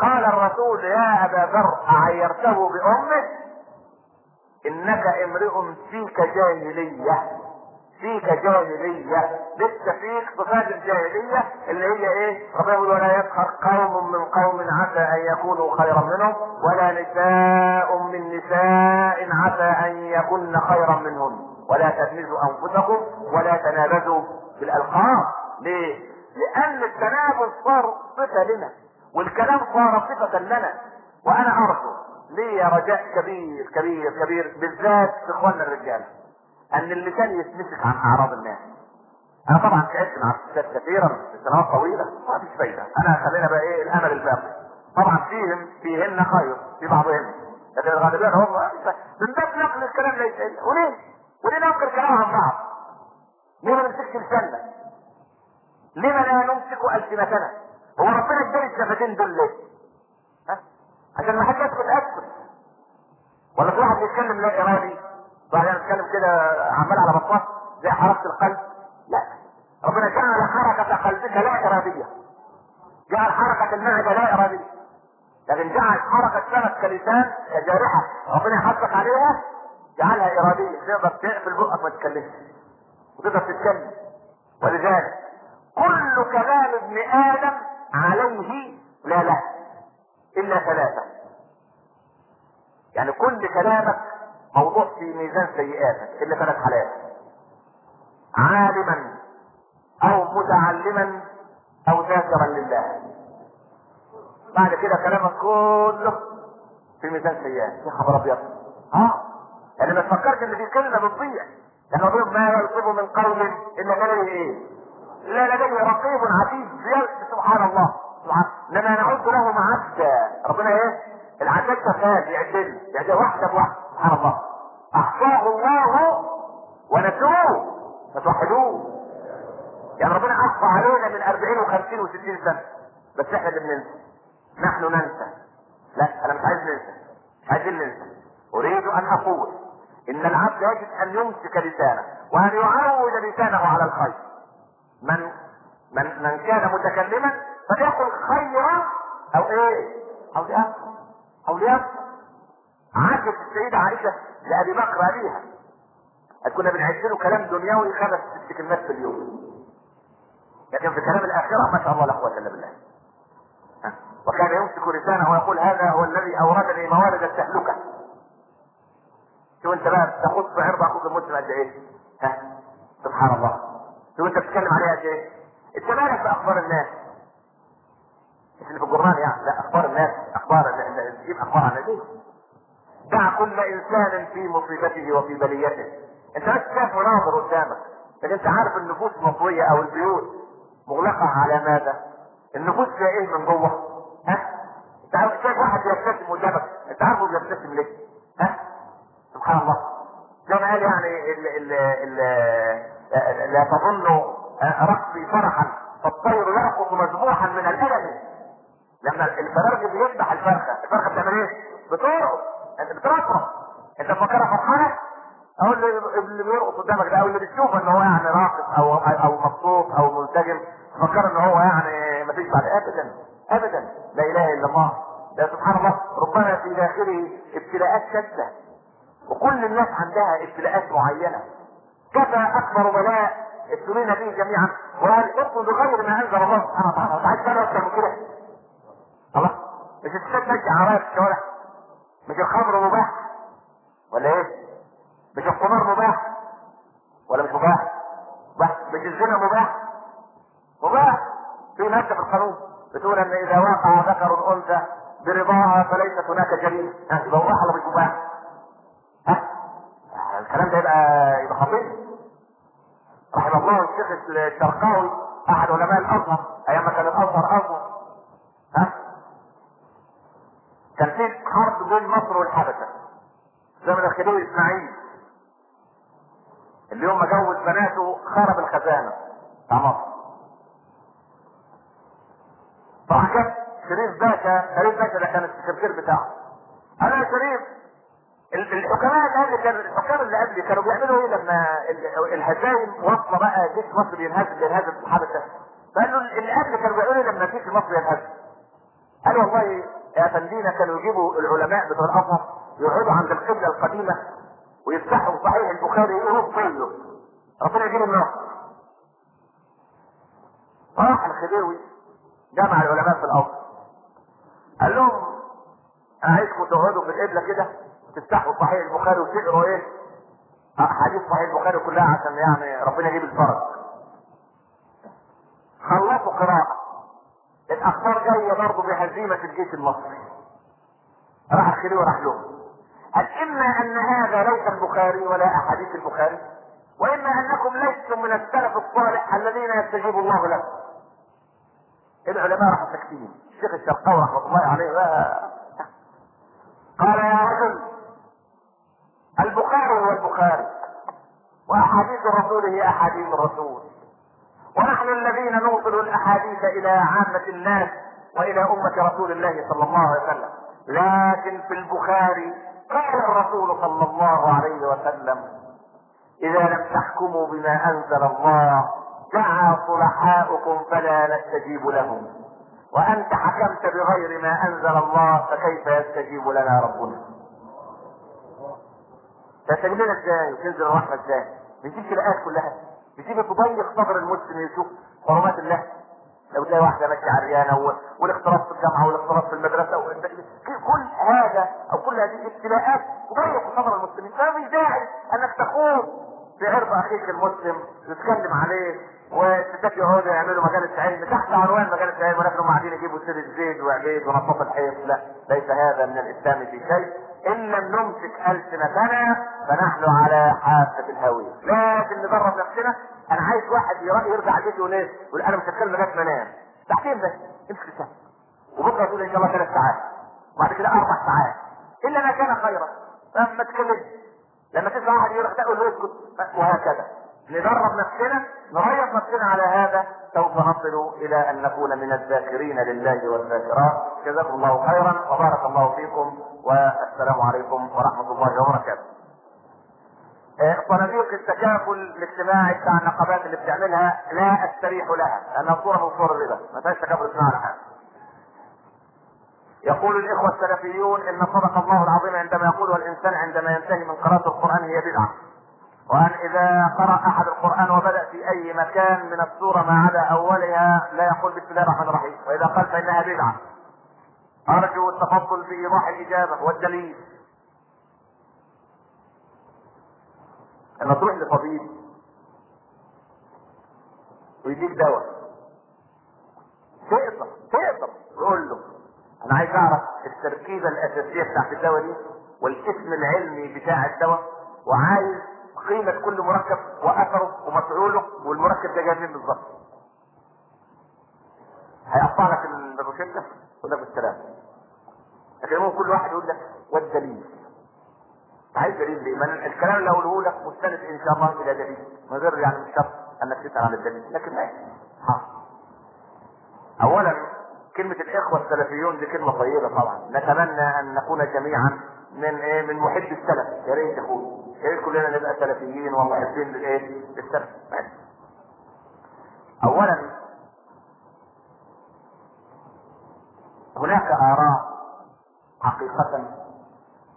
قال الرسول يا أبا ذر أعيرته بأمه إنك امرئ فيك جاهلية فيك جاهلية لسه فيك صفات الجاهلية اللي هي إيه؟ ربنا يقول ولا يسخر قوم من قوم عسى أن يكونوا خيرا منهم ولا نساء من نساء عسى أن يكن خيرا منهن ولا تلمزوا أنفسكم ولا تنابزوا بالألقاب. ليه؟ لأن التنابز صار صفة لنا والكلام صار صفة لنا وأنا ارجو لي رجاء كبير كبير كبير؟ بالذات إخواننا الرجال. أن اللسان يتمسك عن اعراض الناس أنا طبعا تعبت مع الستات كثيرا سنوات طويلة ما فيش فايدة أنا خلينا بقى إيه الأمل الباقي طبعا فيهم فيهن خير في بعضهم لكن الغالبية هم من باب نقل الكلام ليس وليه؟ وليه ننقل كلام عن بعض؟ ليه ما نمسكش لساننا؟ لما لا نمسك ألسنتنا؟ هو ربنا اداني الشفتين دول ليه؟ ها؟ عشان ما حد يسكت اسكت ولا في واحد بيتكلم لا إرادي بعدين يتكلم كده عمال على بطنه زي حركه القلب؟ لا. ربنا جعل حركة قلبك لا إرادية. جعل حركة المعدة لا إرادية. لكن جعل حركة سمك كلسان كجارحه ربنا يحثك عليها جعلها إرادية. تقدر تقفل بقك ما تتكلمش وتقدر تتكلم. ولذلك كل كلام ابن آدم عليه لا لا إلا ثلاثة. يعني كل كلامك موضوع في ميزان سيئاتك الا ثلاث حالات عالما أو متعلما أو ذاكرا لله. بعد كده كلامك كله في ميزان سيئات. يا خبر أبيض. آه. يعني ما تفكرش إن في كلمة بتضيع لأن ربنا ما يلفظ من قول إلا لديه إيه؟ الا لديه رقيب عتيد. سبحان الله. سبحان لما نعد له عدا ربنا إيه؟ العداد شغال يعدل. يعدل واحدة بواحدة. الله احصاه الله ونسوه. فتوحدوه. يعني ربنا احصى علينا من 40 و50 و60 سنة. بس إحنا اللي بننسى. نحن ننسى. لا أنا مش عايز ننسى. مش عايزين ننسى. أريد أن أقول إن العبد يجب أن يمسك لسانه وأن يعود لسانه على الخير. من من من كان متكلما فليقل خيرا أو إيه؟ أو ليأكل أو ليأكل عجبت السيدة عائشة لأبي بكر أبيها كنا بنعد له كلام دنيوي خمس ست كلمات في اليوم لكن في كلام الآخرة ما شاء الله لا قوة إلا بالله؟ وكان يمسك لسانه ويقول هذا هو الذي أوردني موارد التهلكة شوف أنت بقى في عرض أخوك المسلم قد إيه؟ ها؟ سبحان الله شوف أنت بتتكلم عليها قد إيه؟ أنت مالك باخبار الناس؟ مش اللي في الجرنان يعني لا أخبار الناس أخبار تجيب أخبار عن الناس دع كل إنسان في مصيبته وفي بليته أنت بس شايف مناظر قدامك لكن أنت عارف النفوس المصريه أو البيوت مغلقة على ماذا؟ النفوس فيها إيه من جوه؟ ها؟ أنت عارف شايف واحد بيبتسم قدامك أنت عارفه بيبتسم ليه؟ ها؟ سبحان الله زي ما قال يعني ال ال ال لا تظن رقصي فرحا فالطير يرقص مذبوحا من الألم لما الفرارج بيذبح الفرخة الفرخة بتعمل إيه؟ بترقص انت بترقص انت فاكرها فرحانة أو اللي بيرقص قدامك ده أو اللي بتشوف ان هو يعني راقص أو أو مبسوط أو منسجم تفكر ان هو يعني ما فيش بعد. ابدا ابدا. لا إله إلا الله. ده سبحان الله. ربنا في داخله ابتلاءات شتى. وكل الناس عندها ابتلاءات معينة. كفى أكبر بلاء ابتلينا به جميعا. والحكم بغير ما أنزل الله سبحانه وتعالى. عايز تعمل أكتر من كده. الله. مش ماشيه عرايا في الشوارع. مش الخمر مباح ولا إيه؟ مش القمار مباح ولا مش مباح؟ مباح مش الزنا مباح؟ مباح في ماده في القانون بتقول إن إذا وقع ذكر أنثى برضاها فليست هناك جريمة يبقى مباح ولا مش مباح؟ ها؟ الكلام ده يبقى يبقى خطير رحم الله الشيخ الشرقاوي أحد علماء الأزهر أيام ما كان الأزهر أزهر ها؟ كان في حرب بين مصر والحبشة. زمن الخديوي إسماعيل. اللي يوم ما جوز بناته خرب الخزانة بتاع مصر. راح جاب شريف باشا شريف باشا ده كان السكرتير بتاعه. أنا يا شريف ال- الحكماء اللي قبل كان الحكام اللي قبل كانوا بيعملوا إيه لما ال- الهزايم واصله بقى جيش مصر ينهزم ينهزم في الحبشة؟ فقال له اللي قبل كانوا بيعملوا إيه لما جيش مصر ينهزم؟ قال والله يا فندينا كانوا يجيبوا العلماء بتوع الأزهر يقعدوا عند القبلة القديمة ويفتحوا صحيح البخاري يقولوا كله ربنا يجيب النصر راح الخديوي جمع العلماء في الأزهر. قال لهم أنا عايزكم تقعدوا في القبلة كده تفتحوا صحيح البخاري وتقروا إيه؟ أحاديث صحيح البخاري كلها عشان يعني ربنا يجيب الفرج. خلصوا قراءة. الاخبار جاية برضه بهزيمة الجيش المصري. راح الخديوي وراح لهم قال إما أن هذا ليس البخاري ولا أحاديث البخاري؟ وإما أنكم لستم من السلف الصالح الذين يستجيب الله لهم العلماء راحوا ساكتين الشيخ الشرقاوي رحمة الله عليه بقى قال يا رجل البخاري هو البخاري وأحاديث الرسول هي أحاديث الرسول. ونحن الذين نوصل الأحاديث إلى عامة الناس وإلى أمة رسول الله صلى الله عليه وسلم. لكن في البخاري قال الرسول صلى الله عليه وسلم إذا لم تحكموا بما أنزل الله دعا صلحاؤكم فلا نستجيب لهم. وأنت حكمت بغير ما أنزل الله فكيف يستجيب لنا ربنا؟ تستجيب لنا إزاي وتنزل الرحمه إزاي بتجيب الآيات كلها. بتيجي تضيق صدر المسلم يشوف حرمات الله. لو تلاقي واحدة ماشية عريانه والاختلاط في الجامعة والاختلاط في المدرسة كل هذا أو كل هذه الابتلاءات تضيق صدر المسلمين فمش داعي أنك تخوض في عرض اخيك المسلم تتكلم عليه والستات يقعدوا يعملوا مجالس علم تحت عنوان مجالس علم ولكن هم قاعدين يجيبوا سيره زيد وعبيد ونصاص الحيط لا ليس هذا من الإسلام في شيء. إن لم نمسك ألسنتنا فنحن على حافة الهوية. لكن ندرب نفسنا أنا عايز واحد يرجع بيته وليه يقول أنا مش هتكلم لغاية ما أنام. ساعتين بس امسك لسانك وبكرة تقول إن شاء الله ثلاث ساعات. وبعد كده أربع ساعات. إلا ما كان خيرا. فما تكلمش لما تسمع واحد يقول تقول له اسكت. وهكذا. ندرب نفسنا نريض نفسنا على هذا. سوف نصل إلى أن نكون من الذاكرين لله والذاكرات. جزاكم الله خيرا وبارك الله فيكم. والسلام عليكم ورحمة الله وبركاته. صناديق التكافل الاجتماعي بتاع النقابات اللي بتعملها لا أستريح لها لانها صوره من صور الربا ما فيهاش تكافل اجتماعي حاجة. يقول الإخوة السلفيون إن صدق الله العظيم عندما يقول والإنسان عندما ينتهي من قراءة القرآن هي بدعة. وأن إذا قرأ أحد القرآن وبدأ في أي مكان من السورة ما عدا أولها لا يقول بسم الله الرحمن الرحيم، وإذا قال فإنها بدعة. أرجو التفضل بإيضاح الإجابة والدليل. لما تروح لطبيب ويديك دواء تقدر تقدر تقول له أنا عايز أعرف التركيبة الأساسية بتاعت الدواء دي والاسم العلمي بتاع الدواء وعايز قيمة كل مركب وأثره ومفعوله والمركب ده جاي منين بالظبط. هيقطع لك الروشتة يقول ممكن كل واحد يقول لك والدليل. عايز دليل ليه؟ ما الكلام اللي هقوله لك مستند إن شاء الله إلى دليل، من غير يعني مش شرط إنك تسأل عن الدليل، لكن ماشي. اولا كلمة الإخوة السلفيون دي كلمة طيبة طبعا، نتمنى أن نكون جميعا من إيه من محب السلف، يا ريت يكون يا ريت كلنا نبقى سلفيين ومحبين للايه؟ للسلف. اولا هناك آراء حقيقة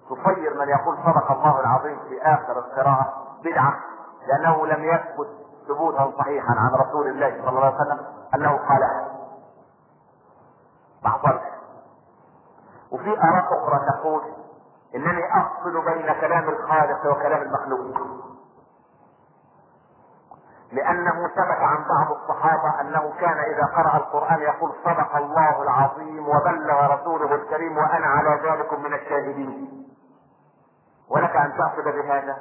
تصير من يقول صدق الله العظيم في آخر القراءة بدعة لأنه لم يثبت ثبوتا صحيحا عن رسول الله صلى الله عليه وسلم أنه قالها. حصلش. وفي آراء أخرى تقول إنني أفصل بين كلام الخالق وكلام المخلوق لأنه ثبت عن بعض الصحابة أنه كان إذا قرأ القرآن يقول صدق الله العظيم وبلغ رسوله الكريم وأنا على ذلك من الشاهدين. ولك أن تأخذ بهذا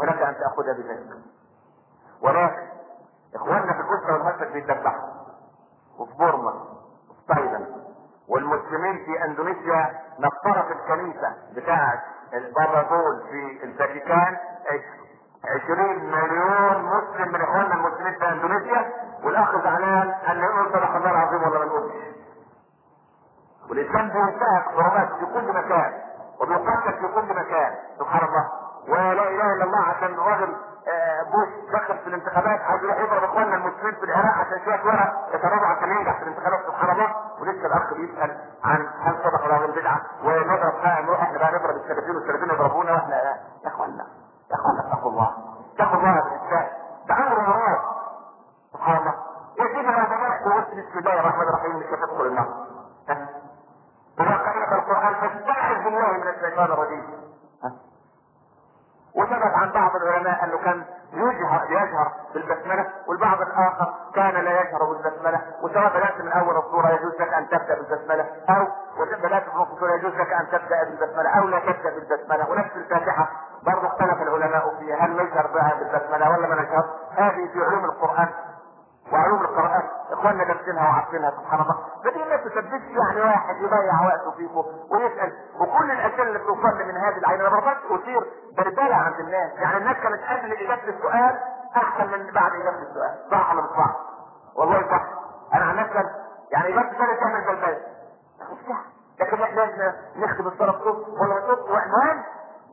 ولك أن تأخذ بذلك. ولكن إخواننا في القدس والمسجد بيتذبحوا. وفي بورما وفي تايلاند والمسلمين في أندونيسيا نصرت الكنيسة بتاعت البابا دول في الفاتيكان 20 مليون مسلم من اخواننا المسلمين في إندونيسيا والأخ زعلان أن يقول صدق الله العظيم ولا ما نقولش. والإسلام بينتهك حرمات في كل مكان وبيقدس في كل مكان سبحان الله. ولا إله إلا الله عشان راجل بوش دخل في الانتخابات عايز يروح يضرب أخواننا المسلمين في العراق عشان شوية ورق يتراجعوا عشان ينجح في الانتخابات سبحان الله. ولسه الأخ بيسأل عن هل صدق ولا غير بدعه ونضرب نروح إحنا بقى نضرب السلفيين والسلفيين يضربونا وإحنا يا اخوانا اخوانا اتقوا الله. اتقوا الله ده أمر مراد سبحان الله. سيدي لو بدات وقلت بسم الرحمن الرحيم مش هتدخل النار وما قرأت القرآن فاستعذ بالله من الشيطان الرجيم. وثبت عن بعض العلماء أنه كان يجهر يجهر بالبسملة والبعض الآخر كان لا يجهر بالبسملة. وسواء بدات من اول الصورة يجوز لك أن تبدأ بالبسملة أو بدات من الصورة يجوز لك أن تبدأ بالبسملة أو لا تبدأ بالبسملة. ونفس الفاتحة برضه اختلف العلماء فيها هل نجهر بها بالبسملة ولا ما نجهر هذه في علوم القرآن وعلوم القرآن إخواننا دارسينها وعارفينها سبحان الله. فدي ما تسببش يعني واحد يضيع وقته فيكم ويسأل. وكل الأسئلة اللي بتوصل من هذه العين أنا برضاش أثير بلبلة عند الناس. يعني الناس كانت قبل إجابة السؤال أحسن من بعد إجابة السؤال. صح ولا مش صح؟ والله صح. أنا عن نفسي يعني إجابة السؤال تعمل بلبلة لكن إحنا نختم الصلاة بصوت ولا بصوت وإخوان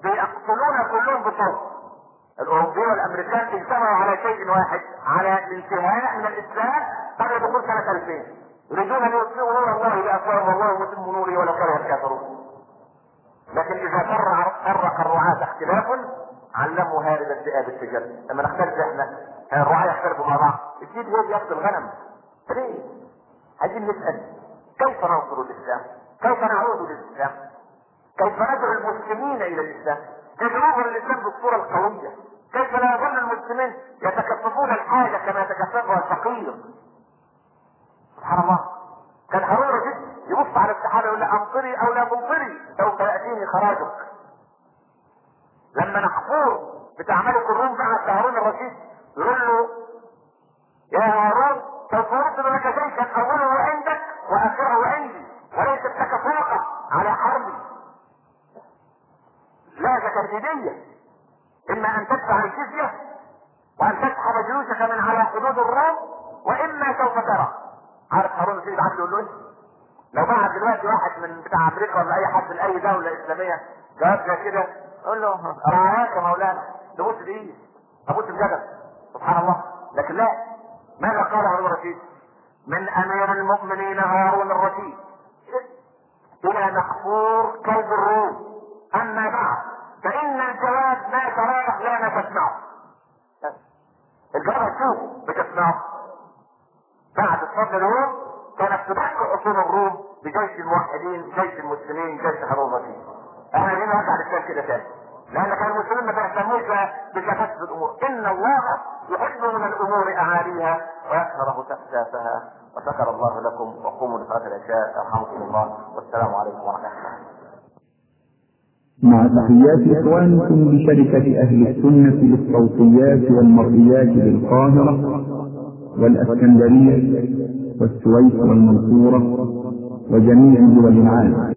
بيقتلونا كلهم بصوت. الأوروبيين والأمريكان اجتمعوا على شيء واحد على الانتهاء من الإسلام قبل دخول سنة 2000 يريدون ان يطفئوا نور الله بافواههم والله متم نوره ولو كره الكافرون لكن إذا فرق الرعاة اختلاف علموا هارب الذئاب السجن لما نختلف إحنا الرعاة يختلفوا مع بعض الجيد هو بيأخذ الغنم ليه؟ عايزين نسأل كيف ننصر الإسلام؟ كيف نعود للإسلام؟ كيف ندعو المسلمين إلى الإسلام؟ كيف نظهر الإسلام بالصورة القوية؟ كيف لا يظل المسلمين يتكففون الحاجة كما يتكففها الفقير؟ سبحان الله. كان هارون الرشيد يبص على السحابة يقول لا أمطري أو لا تمطري سوف ياتيني خراجك. لما نحفور بتاع ملك الروم بعت هارون الرشيد يقول له يا هارون سوف ارسل لك جيشا أوله عندك وآخره عندي وليست لك فوقه على حربي. لا تهديدية. إما أن تدفع الجزية وأن تسحب جيوشك من على حدود الروم وإما سوف ترى. عارف هارون الرشيد عبد يقول له؟ لو بعت دلوقتي واحد من بتاع أمريكا ولا أي حد من أي دولة إسلامية جواب زي كده قول له رعاك يا مولانا. تبص بايدي ابص الجبل سبحان الله. لكن لا. ماذا قال هارون الرشيد؟ من أمير المؤمنين هارون الرشيد. إلى مقفور كلب الروم. أما بعد فإن الجواب ما تراه لا تسمعه بس. الجواب هتشوفه بتسمعه. بعد الصدر الروم كانت تدق أصول الروم بجيش الموحدين جيش المسلمين جيش هارون الرشيد إحنا عايزين نرجع للكلام كده تاني لأن كان المسلمين ما بيهتموش بتفسد الأمور. إن الله يحب من الأمور أعاليها ويكره تفسافها وشكر الله لكم. وقوموا لصلاة العشاء. يرحمكم الله. والسلام عليكم ورحمة الله. مع تحيات إخوانكم بشركة أهل السنة للصوتيات والمرئيات بالقاهرة والأسكندرية والسويس والمنصورة وجميع دول العالم.